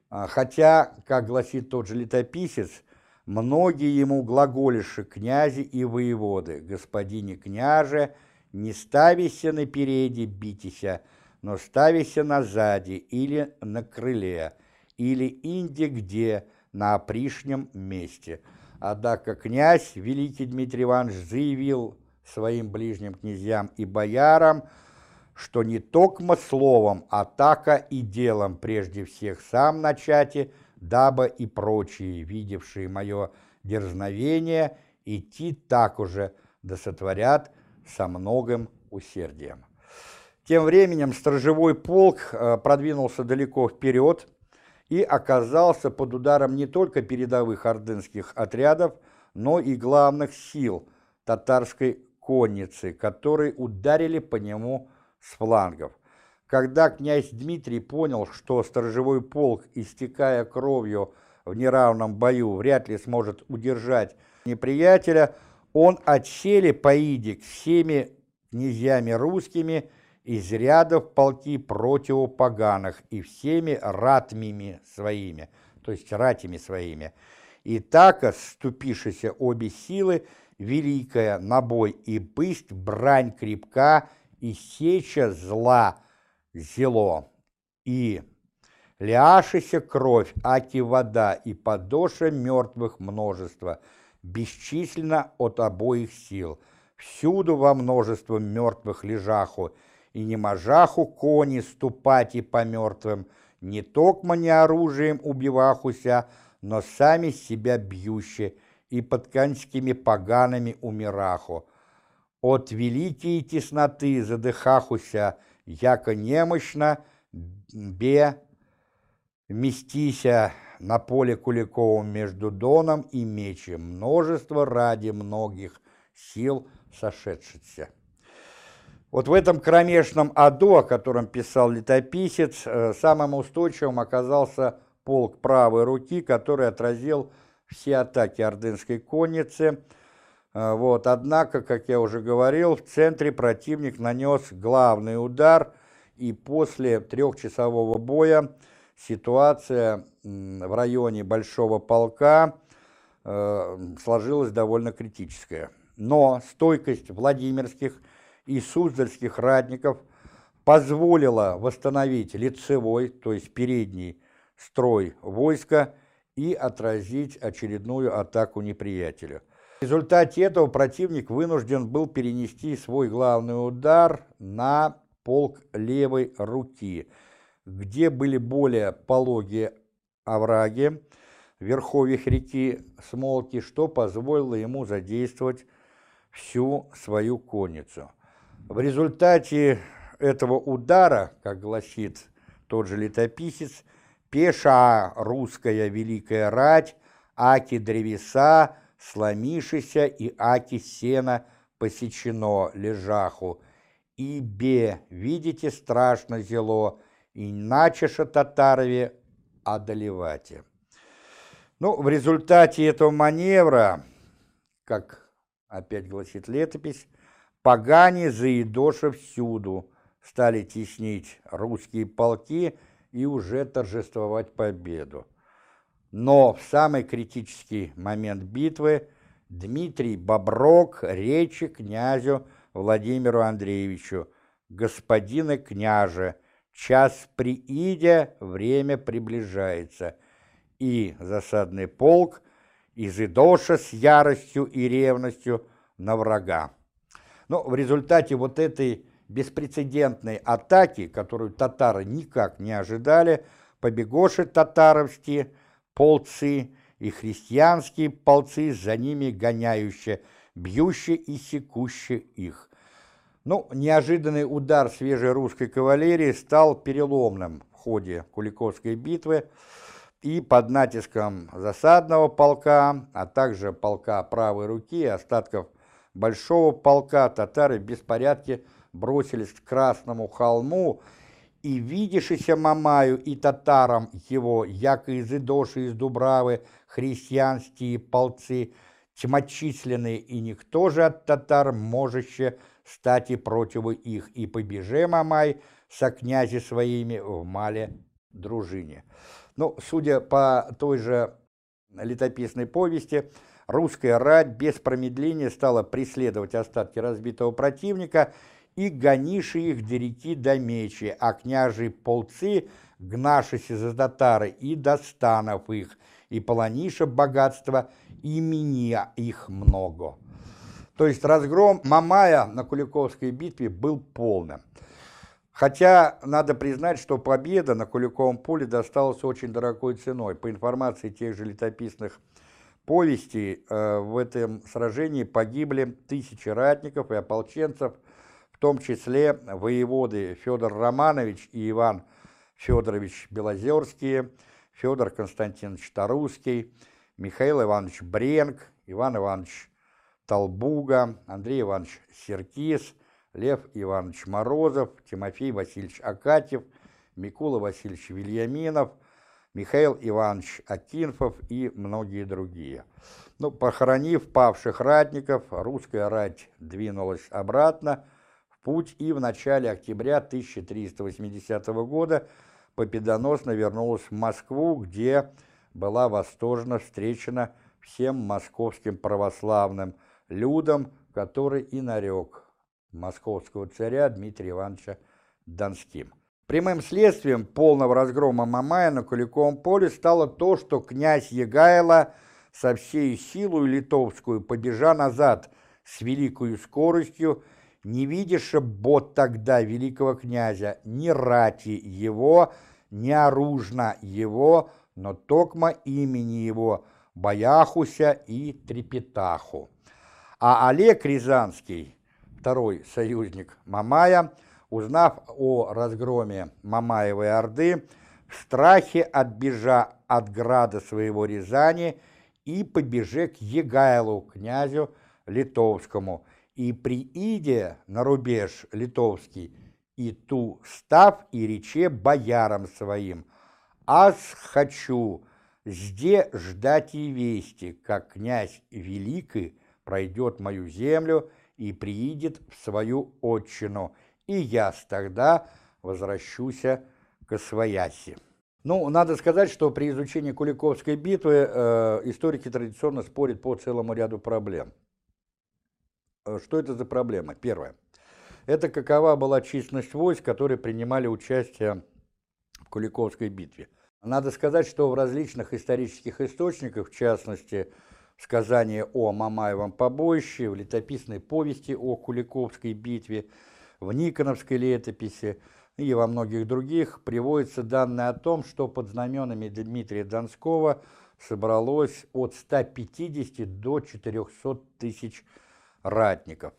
А, хотя, как гласит тот же летописец, многие ему глаголиши князи и воеводы, господине княже, не ставися напереди, битися, но ставися назади или на крыле, или инди где, на опришнем месте. Однако князь, великий Дмитрий Иванович, заявил своим ближним князьям и боярам, что не токмо словом, а така и делом прежде всех сам начати, дабы и прочие, видевшие мое дерзновение, идти так уже, да сотворят со многим усердием. Тем временем сторожевой полк э, продвинулся далеко вперед и оказался под ударом не только передовых ордынских отрядов, но и главных сил татарской конницы, которые ударили по нему с флангов. Когда князь Дмитрий понял, что сторожевой полк, истекая кровью в неравном бою, вряд ли сможет удержать неприятеля, он отсели поидик всеми князьями русскими из рядов полки противопоганых и всеми ратмими своими, то есть ратями своими. И так, ступившися обе силы, великая на бой и бысть, брань крепка, и сеча зла зело, и ляшися кровь, аки вода, и подоша мертвых множество, бесчисленно от обоих сил, всюду во множество мертвых лежаху, и не можаху кони ступать и по мертвым, не токмо не оружием убивахуся, но сами себя бьюще, и под конскими поганами умираху, от великие тесноты задыхахуся, яко немощно, бе, вместися на поле Куликовом между Доном и Мечем, множество ради многих сил сошедшихся. Вот в этом кромешном аду, о котором писал летописец, э, самым устойчивым оказался полк правой руки, который отразил все атаки ордынской конницы – вот, однако, как я уже говорил, в центре противник нанес главный удар, и после трехчасового боя ситуация в районе Большого полка э, сложилась довольно критическая. Но стойкость Владимирских и Суздальских ратников позволила восстановить лицевой, то есть передний строй войска и отразить очередную атаку неприятеля. В результате этого противник вынужден был перенести свой главный удар на полк левой руки, где были более пологие овраги, верховьях реки Смолки, что позволило ему задействовать всю свою конницу. В результате этого удара, как гласит тот же летописец, пеша русская великая рать, аки древеса, сломишися и аки сена посечено лежаху, и бе, видите, страшно зело, и начеша татарове одолевате. Ну, в результате этого маневра, как опять гласит летопись, погани заедоша всюду стали теснить русские полки и уже торжествовать победу. Но в самый критический момент битвы Дмитрий Боброк речи князю Владимиру Андреевичу, господина княже, час приидя, время приближается, и засадный полк изыдоша с яростью и ревностью на врага. Но в результате вот этой беспрецедентной атаки, которую татары никак не ожидали, побегоши татаровские, полцы и христианские полцы за ними гоняющие, бьющие и секущие их. Ну, неожиданный удар свежей русской кавалерии стал переломным в ходе Куликовской битвы, и под натиском засадного полка, а также полка правой руки и остатков большого полка татары в беспорядке бросились к Красному холму, и видевшийся Мамаю и татарам его, яко из Идоши, из Дубравы, христианские полцы, тьмочисленные, и никто же от татар можеще стати противу их, и побеже Мамай со князи своими в мале дружине. Ну, судя по той же летописной повести, русская рать без промедления стала преследовать остатки разбитого противника и гониши их до реки до мечи, а княжи полцы, гнашися за татары и достанов их, и полониша богатства, и меня их много. То есть разгром Мамая на Куликовской битве был полным. Хотя надо признать, что победа на Куликовом поле досталась очень дорогой ценой. По информации тех же летописных повестей, э, в этом сражении погибли тысячи ратников и ополченцев, в том числе воеводы Федор Романович и Иван Федорович Белозерские, Федор Константинович Тарусский, Михаил Иванович Бренк, Иван Иванович Толбуга, Андрей Иванович Серкис, Лев Иванович Морозов, Тимофей Васильевич Акатьев, Микола Васильевич Вильяминов, Михаил Иванович Акинфов и многие другие. Ну, похоронив павших ратников, русская рать двинулась обратно путь и в начале октября 1380 года победоносно вернулась в Москву, где была восторженно встречена всем московским православным – людом, который и нарек московского царя Дмитрия Ивановича Донским. Прямым следствием полного разгрома Мамая на Куликовом поле стало то, что князь Егайло со всей силой литовскую побежа назад с великою скоростью, не видяша бот тогда великого князя, ни рати его, ни оружна его, но токма имени его, Бояхуся и Трепетаху. А Олег Рязанский, второй союзник Мамая, узнав о разгроме Мамаевой Орды, в страхе отбежа от града своего Рязани и побеже к Егайлу, князю литовскому, и прииде на рубеж литовский, и ту став и рече боярам своим, «Аз хочу, зде ждать и вести, как князь великий, пройдет мою землю и приидет в свою отчину, и я тогда возвращусь к освояси. Ну, надо сказать, что при изучении Куликовской битвы э, историки традиционно спорят по целому ряду проблем. Э, что это за проблема? Первое. Это какова была численность войск, которые принимали участие в Куликовской битве. Надо сказать, что в различных исторических источниках, в частности, в о Мамаевом побоище, в летописной повести о Куликовской битве, в Никоновской летописи – и во многих других приводятся данные о том, что под знаменами Дмитрия Донского собралось от 150 до 400 тысяч ратников.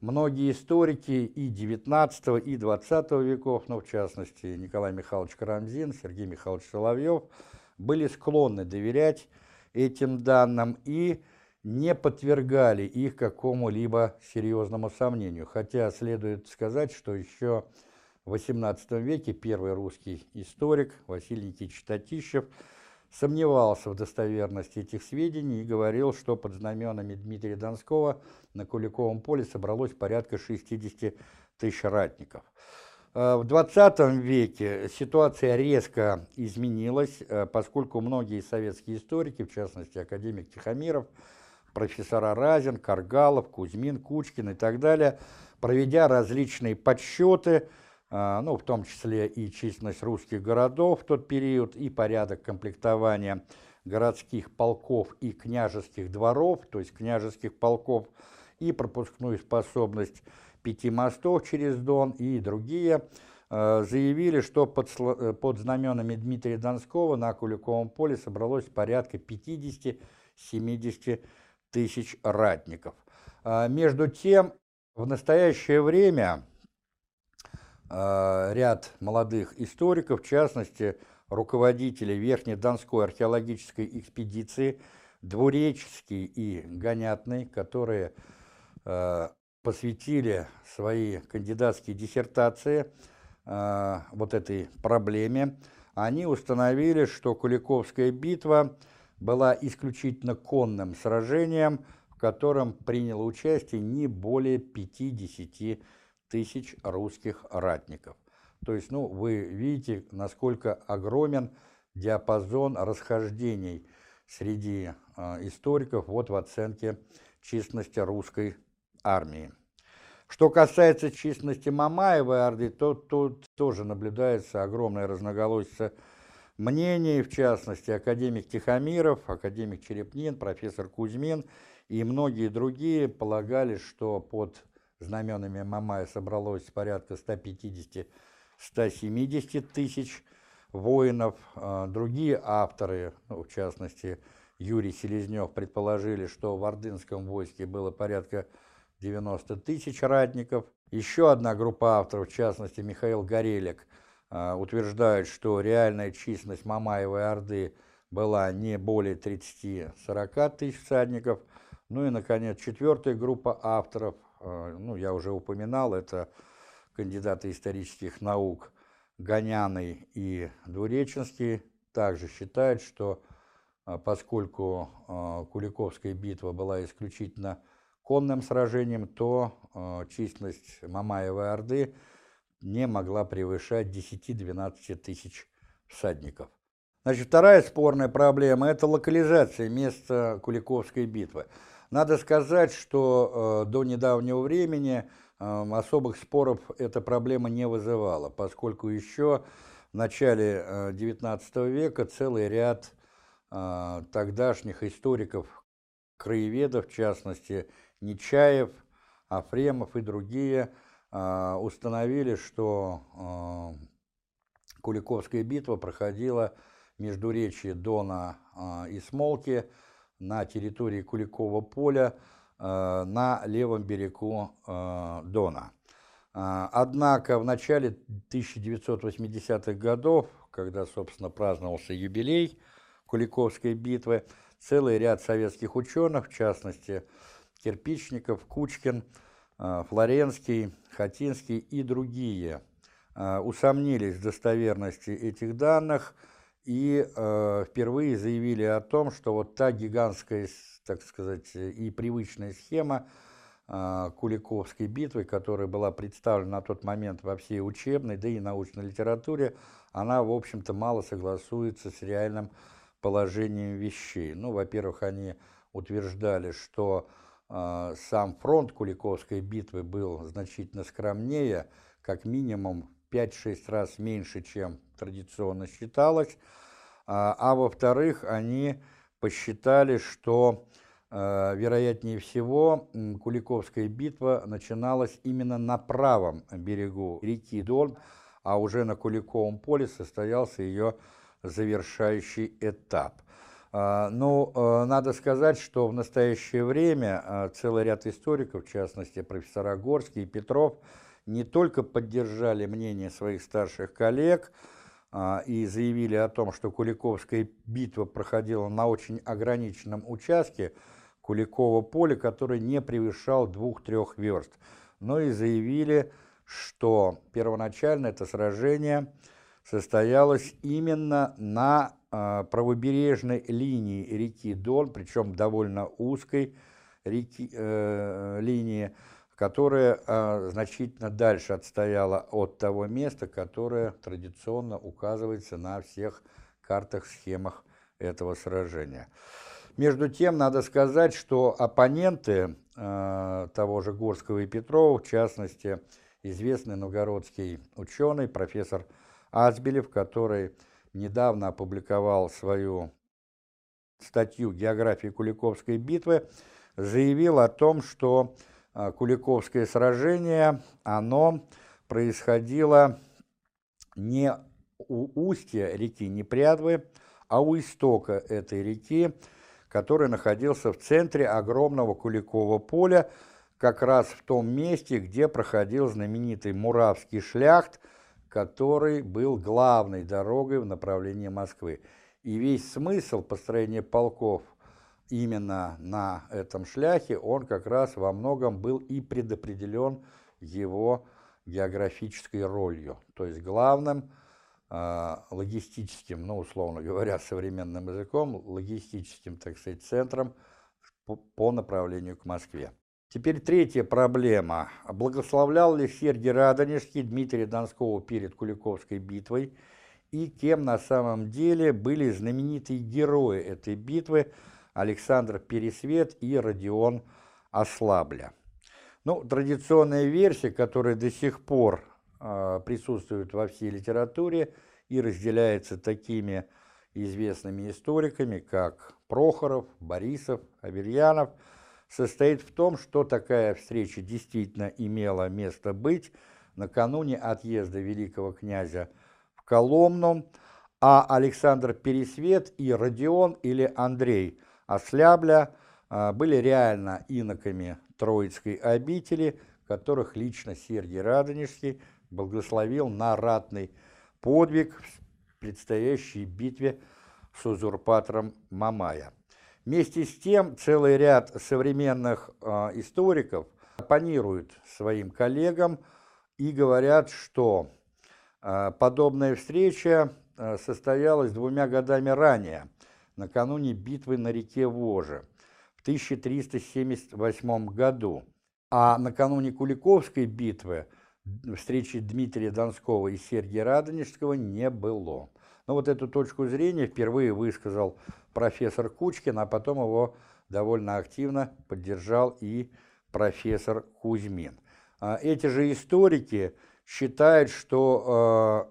Многие историки и XIX, и XX веков, но в частности Николай Михайлович Карамзин, Сергей Михайлович Соловьев, были склонны доверять этим данным и не подвергали их какому-либо серьезному сомнению. Хотя следует сказать, что еще в XVIII веке первый русский историк Василий Никитич Татищев сомневался в достоверности этих сведений и говорил, что под знаменами Дмитрия Донского на Куликовом поле собралось порядка 60 тысяч ратников. Э, в XX веке ситуация резко изменилась, э, поскольку многие советские историки, в частности академик Тихомиров, профессора Разин, Каргалов, Кузьмин, Кучкин и так далее, проведя различные подсчеты, ну, в том числе и численность русских городов в тот период, и порядок комплектования городских полков и княжеских дворов, то есть княжеских полков, и пропускную способность пяти мостов через Дон и другие, а, заявили, что под, э, под знаменами Дмитрия Донского на Куликовом поле собралось порядка 50-70 тысяч ратников. А, между тем, в настоящее время ряд молодых историков, в частности, руководители Верхнедонской археологической экспедиции, Двуреческий и Гонятный, которые э, посвятили свои кандидатские диссертации э, вот этой проблеме, они установили, что Куликовская битва была исключительно конным сражением, в котором приняло участие не более 50 тысяч русских ратников. То есть, ну, вы видите, насколько огромен диапазон расхождений среди э, историков вот в оценке численности русской армии. Что касается численности Мамаевой орды, то тут тоже наблюдается огромное разноголосие мнений, в частности, академик Тихомиров, академик Черепнин, профессор Кузьмин и многие другие полагали, что под знаменами Мамая собралось порядка 150-170 тысяч воинов. А, другие авторы, ну, в частности Юрий Селезнев, предположили, что в Ордынском войске было порядка 90 тысяч ратников. Еще одна группа авторов, в частности Михаил Горелик, а, утверждает, что реальная численность Мамаевой Орды была не более 30-40 тысяч всадников. Ну и, наконец, четвертая группа авторов ну, я уже упоминал, это кандидаты исторических наук Гоняный и Двуреченский, также считают, что а, поскольку а, Куликовская битва была исключительно конным сражением, то численность Мамаевой Орды не могла превышать 10-12 тысяч всадников. Значит, вторая спорная проблема – это локализация места Куликовской битвы. Надо сказать, что э, до недавнего времени э, особых споров эта проблема не вызывала, поскольку еще в начале э, XIX века целый ряд э, тогдашних историков, краеведов, в частности Нечаев, Афремов и другие, э, установили, что э, Куликовская битва проходила между речи Дона э, и Смолки – на территории Куликова поля э, на левом берегу э, Дона. Э, однако в начале 1980-х годов, когда, собственно, праздновался юбилей Куликовской битвы, целый ряд советских ученых, в частности, Кирпичников, Кучкин, Флоренский, Хатинский и другие, усомнились в достоверности этих данных – и э, впервые заявили о том, что вот та гигантская так сказать, и привычная схема э, Куликовской битвы, которая была представлена на тот момент во всей учебной, да и научной литературе, она, в общем-то, мало согласуется с реальным положением вещей. Ну, во-первых, они утверждали, что э, сам фронт Куликовской битвы был значительно скромнее, как минимум 5-6 раз меньше, чем традиционно считалось, а, а во-вторых, они посчитали, что, э, вероятнее всего, Куликовская битва начиналась именно на правом берегу реки Дон, а уже на Куликовом поле состоялся ее завершающий этап. А, ну, э, надо сказать, что в настоящее время э, целый ряд историков, в частности профессора Горский и Петров, не только поддержали мнение своих старших коллег а, и заявили о том, что Куликовская битва проходила на очень ограниченном участке Куликово поля, который не превышал двух-трех верст, но и заявили, что первоначально это сражение состоялось именно на э, правобережной линии реки Дон, причем довольно узкой реки, э, линии, которая э, значительно дальше отстояла от того места, которое традиционно указывается на всех картах, схемах этого сражения. Между тем, надо сказать, что оппоненты э, того же Горского и Петрова, в частности, известный новгородский ученый, профессор Азбелев, который недавно опубликовал свою статью «География Куликовской битвы», заявил о том, что а, Куликовское сражение, оно происходило не у устья реки Непрядвы, а у истока этой реки, который находился в центре огромного Куликового поля, как раз в том месте, где проходил знаменитый Муравский шляхт, который был главной дорогой в направлении Москвы. И весь смысл построения полков – именно на этом шляхе, он как раз во многом был и предопределен его географической ролью. То есть главным э, логистическим, ну, условно говоря, современным языком, логистическим, так сказать, центром по, по направлению к Москве. Теперь третья проблема. Благословлял ли Сергий Радонежский Дмитрия Донского перед Куликовской битвой? И кем на самом деле были знаменитые герои этой битвы – Александр Пересвет и Родион Ослабля. Ну, традиционная версия, которая до сих пор э, присутствует во всей литературе и разделяется такими известными историками, как Прохоров, Борисов, Аверьянов, состоит в том, что такая встреча действительно имела место быть накануне отъезда великого князя в Коломну, а Александр Пересвет и Родион или Андрей А, были реально иноками Троицкой обители, которых лично Сергий Радонежский благословил на ратный подвиг в предстоящей битве с узурпатором Мамая. Вместе с тем, целый ряд современных э, историков оппонируют своим коллегам и говорят, что э, подобная встреча э, состоялась двумя годами ранее – накануне битвы на реке Воже в 1378 году, а накануне Куликовской битвы встречи Дмитрия Донского и Сергия Радонежского не было. Но вот эту точку зрения впервые высказал профессор Кучкин, а потом его довольно активно поддержал и профессор Кузьмин. А эти же историки считают, что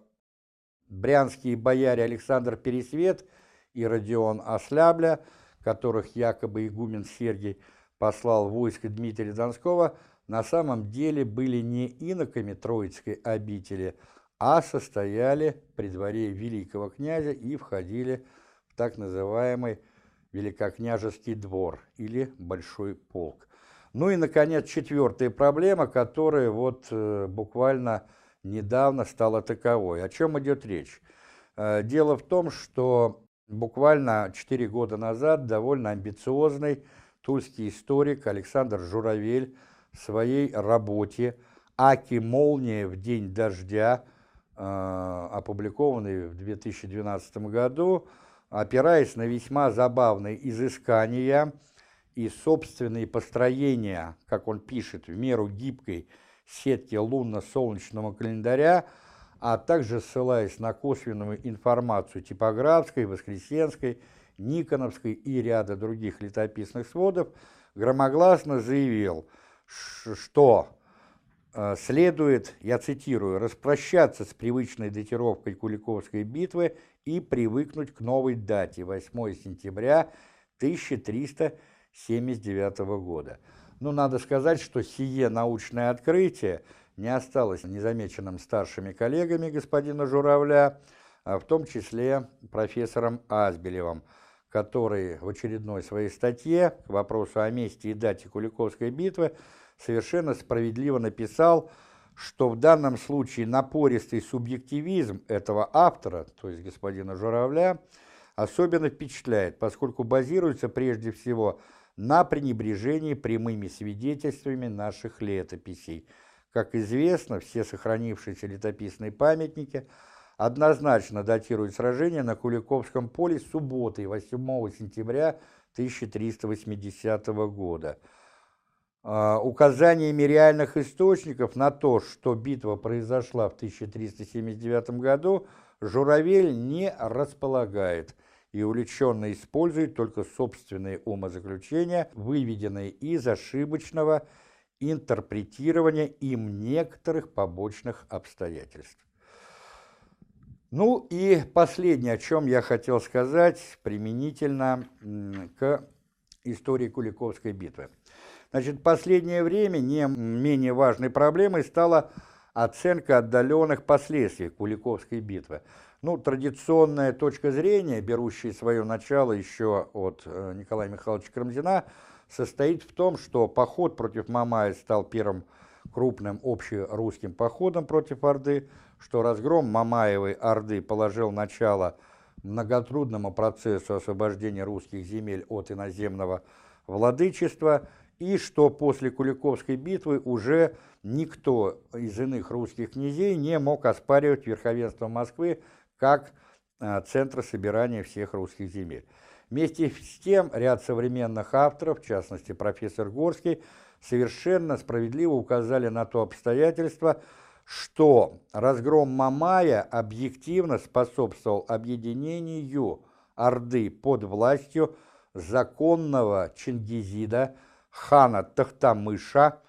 э, брянские бояре Александр Пересвет – и Родион Ослябля, которых якобы игумен Сергий послал в войско Дмитрия Донского, на самом деле были не иноками Троицкой обители, а состояли при дворе великого князя и входили в так называемый Великокняжеский двор или Большой полк. Ну и, наконец, четвертая проблема, которая вот э, буквально недавно стала таковой. О чем идет речь? Э, дело в том, что Буквально 4 года назад довольно амбициозный тульский историк Александр Журавель в своей работе «Аки молния в день дождя», э, опубликованной в 2012 году, опираясь на весьма забавные изыскания и собственные построения, как он пишет, в меру гибкой сетки лунно-солнечного календаря, а также ссылаясь на косвенную информацию типографской, воскресенской, никоновской и ряда других летописных сводов, громогласно заявил, что э, следует, я цитирую, распрощаться с привычной датировкой Куликовской битвы и привыкнуть к новой дате 8 сентября 1379 года. Ну, надо сказать, что сие научное открытие не осталось незамеченным старшими коллегами господина Журавля, а в том числе профессором Азбелевым, который в очередной своей статье к вопросу о месте и дате Куликовской битвы совершенно справедливо написал, что в данном случае напористый субъективизм этого автора, то есть господина Журавля, особенно впечатляет, поскольку базируется прежде всего на пренебрежении прямыми свидетельствами наших летописей. Как известно, все сохранившиеся летописные памятники однозначно датируют сражение на Куликовском поле субботой 8 сентября 1380 года. А, указаниями реальных источников на то, что битва произошла в 1379 году, Журавель не располагает – и увлеченно использует только собственные умозаключения, выведенные из ошибочного интерпретирования им некоторых побочных обстоятельств. Ну и последнее, о чем я хотел сказать применительно к истории Куликовской битвы. Значит, в последнее время не менее важной проблемой стала оценка отдаленных последствий Куликовской битвы – ну, традиционная точка зрения, берущая свое начало еще от э, Николая Михайловича Карамзина, состоит в том, что поход против Мамая стал первым крупным общерусским походом против Орды, что разгром Мамаевой Орды положил начало многотрудному процессу освобождения русских земель от иноземного владычества, и что после Куликовской битвы уже никто из иных русских князей не мог оспаривать верховенство Москвы как а, центра собирания всех русских земель. Вместе с тем, ряд современных авторов, в частности профессор Горский, совершенно справедливо указали на то обстоятельство, что разгром Мамая объективно способствовал объединению Орды под властью законного Чингизида, хана Тахтамыша,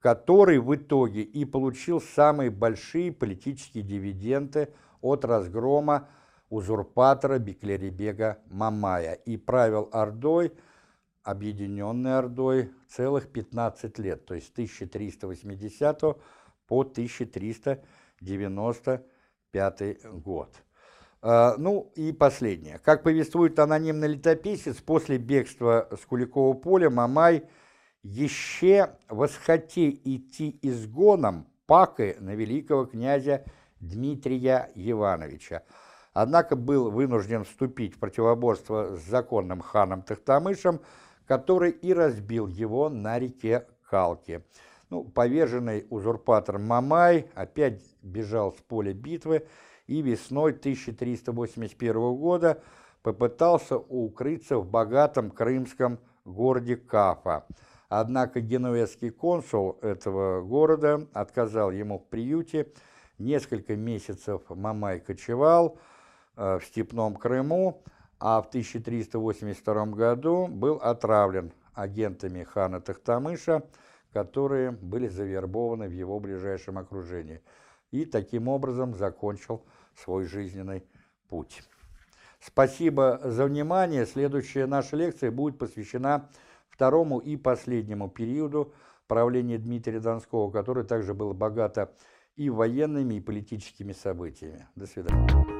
который в итоге и получил самые большие политические дивиденды – от разгрома узурпатора Беклеребега Мамая и правил Ордой, объединенной Ордой, целых 15 лет, то есть с 1380 по 1395 год. А, ну и последнее. Как повествует анонимный летописец, после бегства с Куликового поля Мамай еще восхоте идти изгоном пакы на великого князя Дмитрия Ивановича. Однако был вынужден вступить в противоборство с законным ханом Тахтамышем, который и разбил его на реке Калки. Ну, поверженный узурпатор Мамай опять бежал с поля битвы и весной 1381 года попытался укрыться в богатом крымском городе Кафа. Однако генуэзский консул этого города отказал ему в приюте, Несколько месяцев Мамай кочевал в Степном Крыму, а в 1382 году был отравлен агентами хана Тахтамыша, которые были завербованы в его ближайшем окружении, и таким образом закончил свой жизненный путь. Спасибо за внимание. Следующая наша лекция будет посвящена второму и последнему периоду правления Дмитрия Донского, который также был богато и военными, и политическими событиями. До свидания.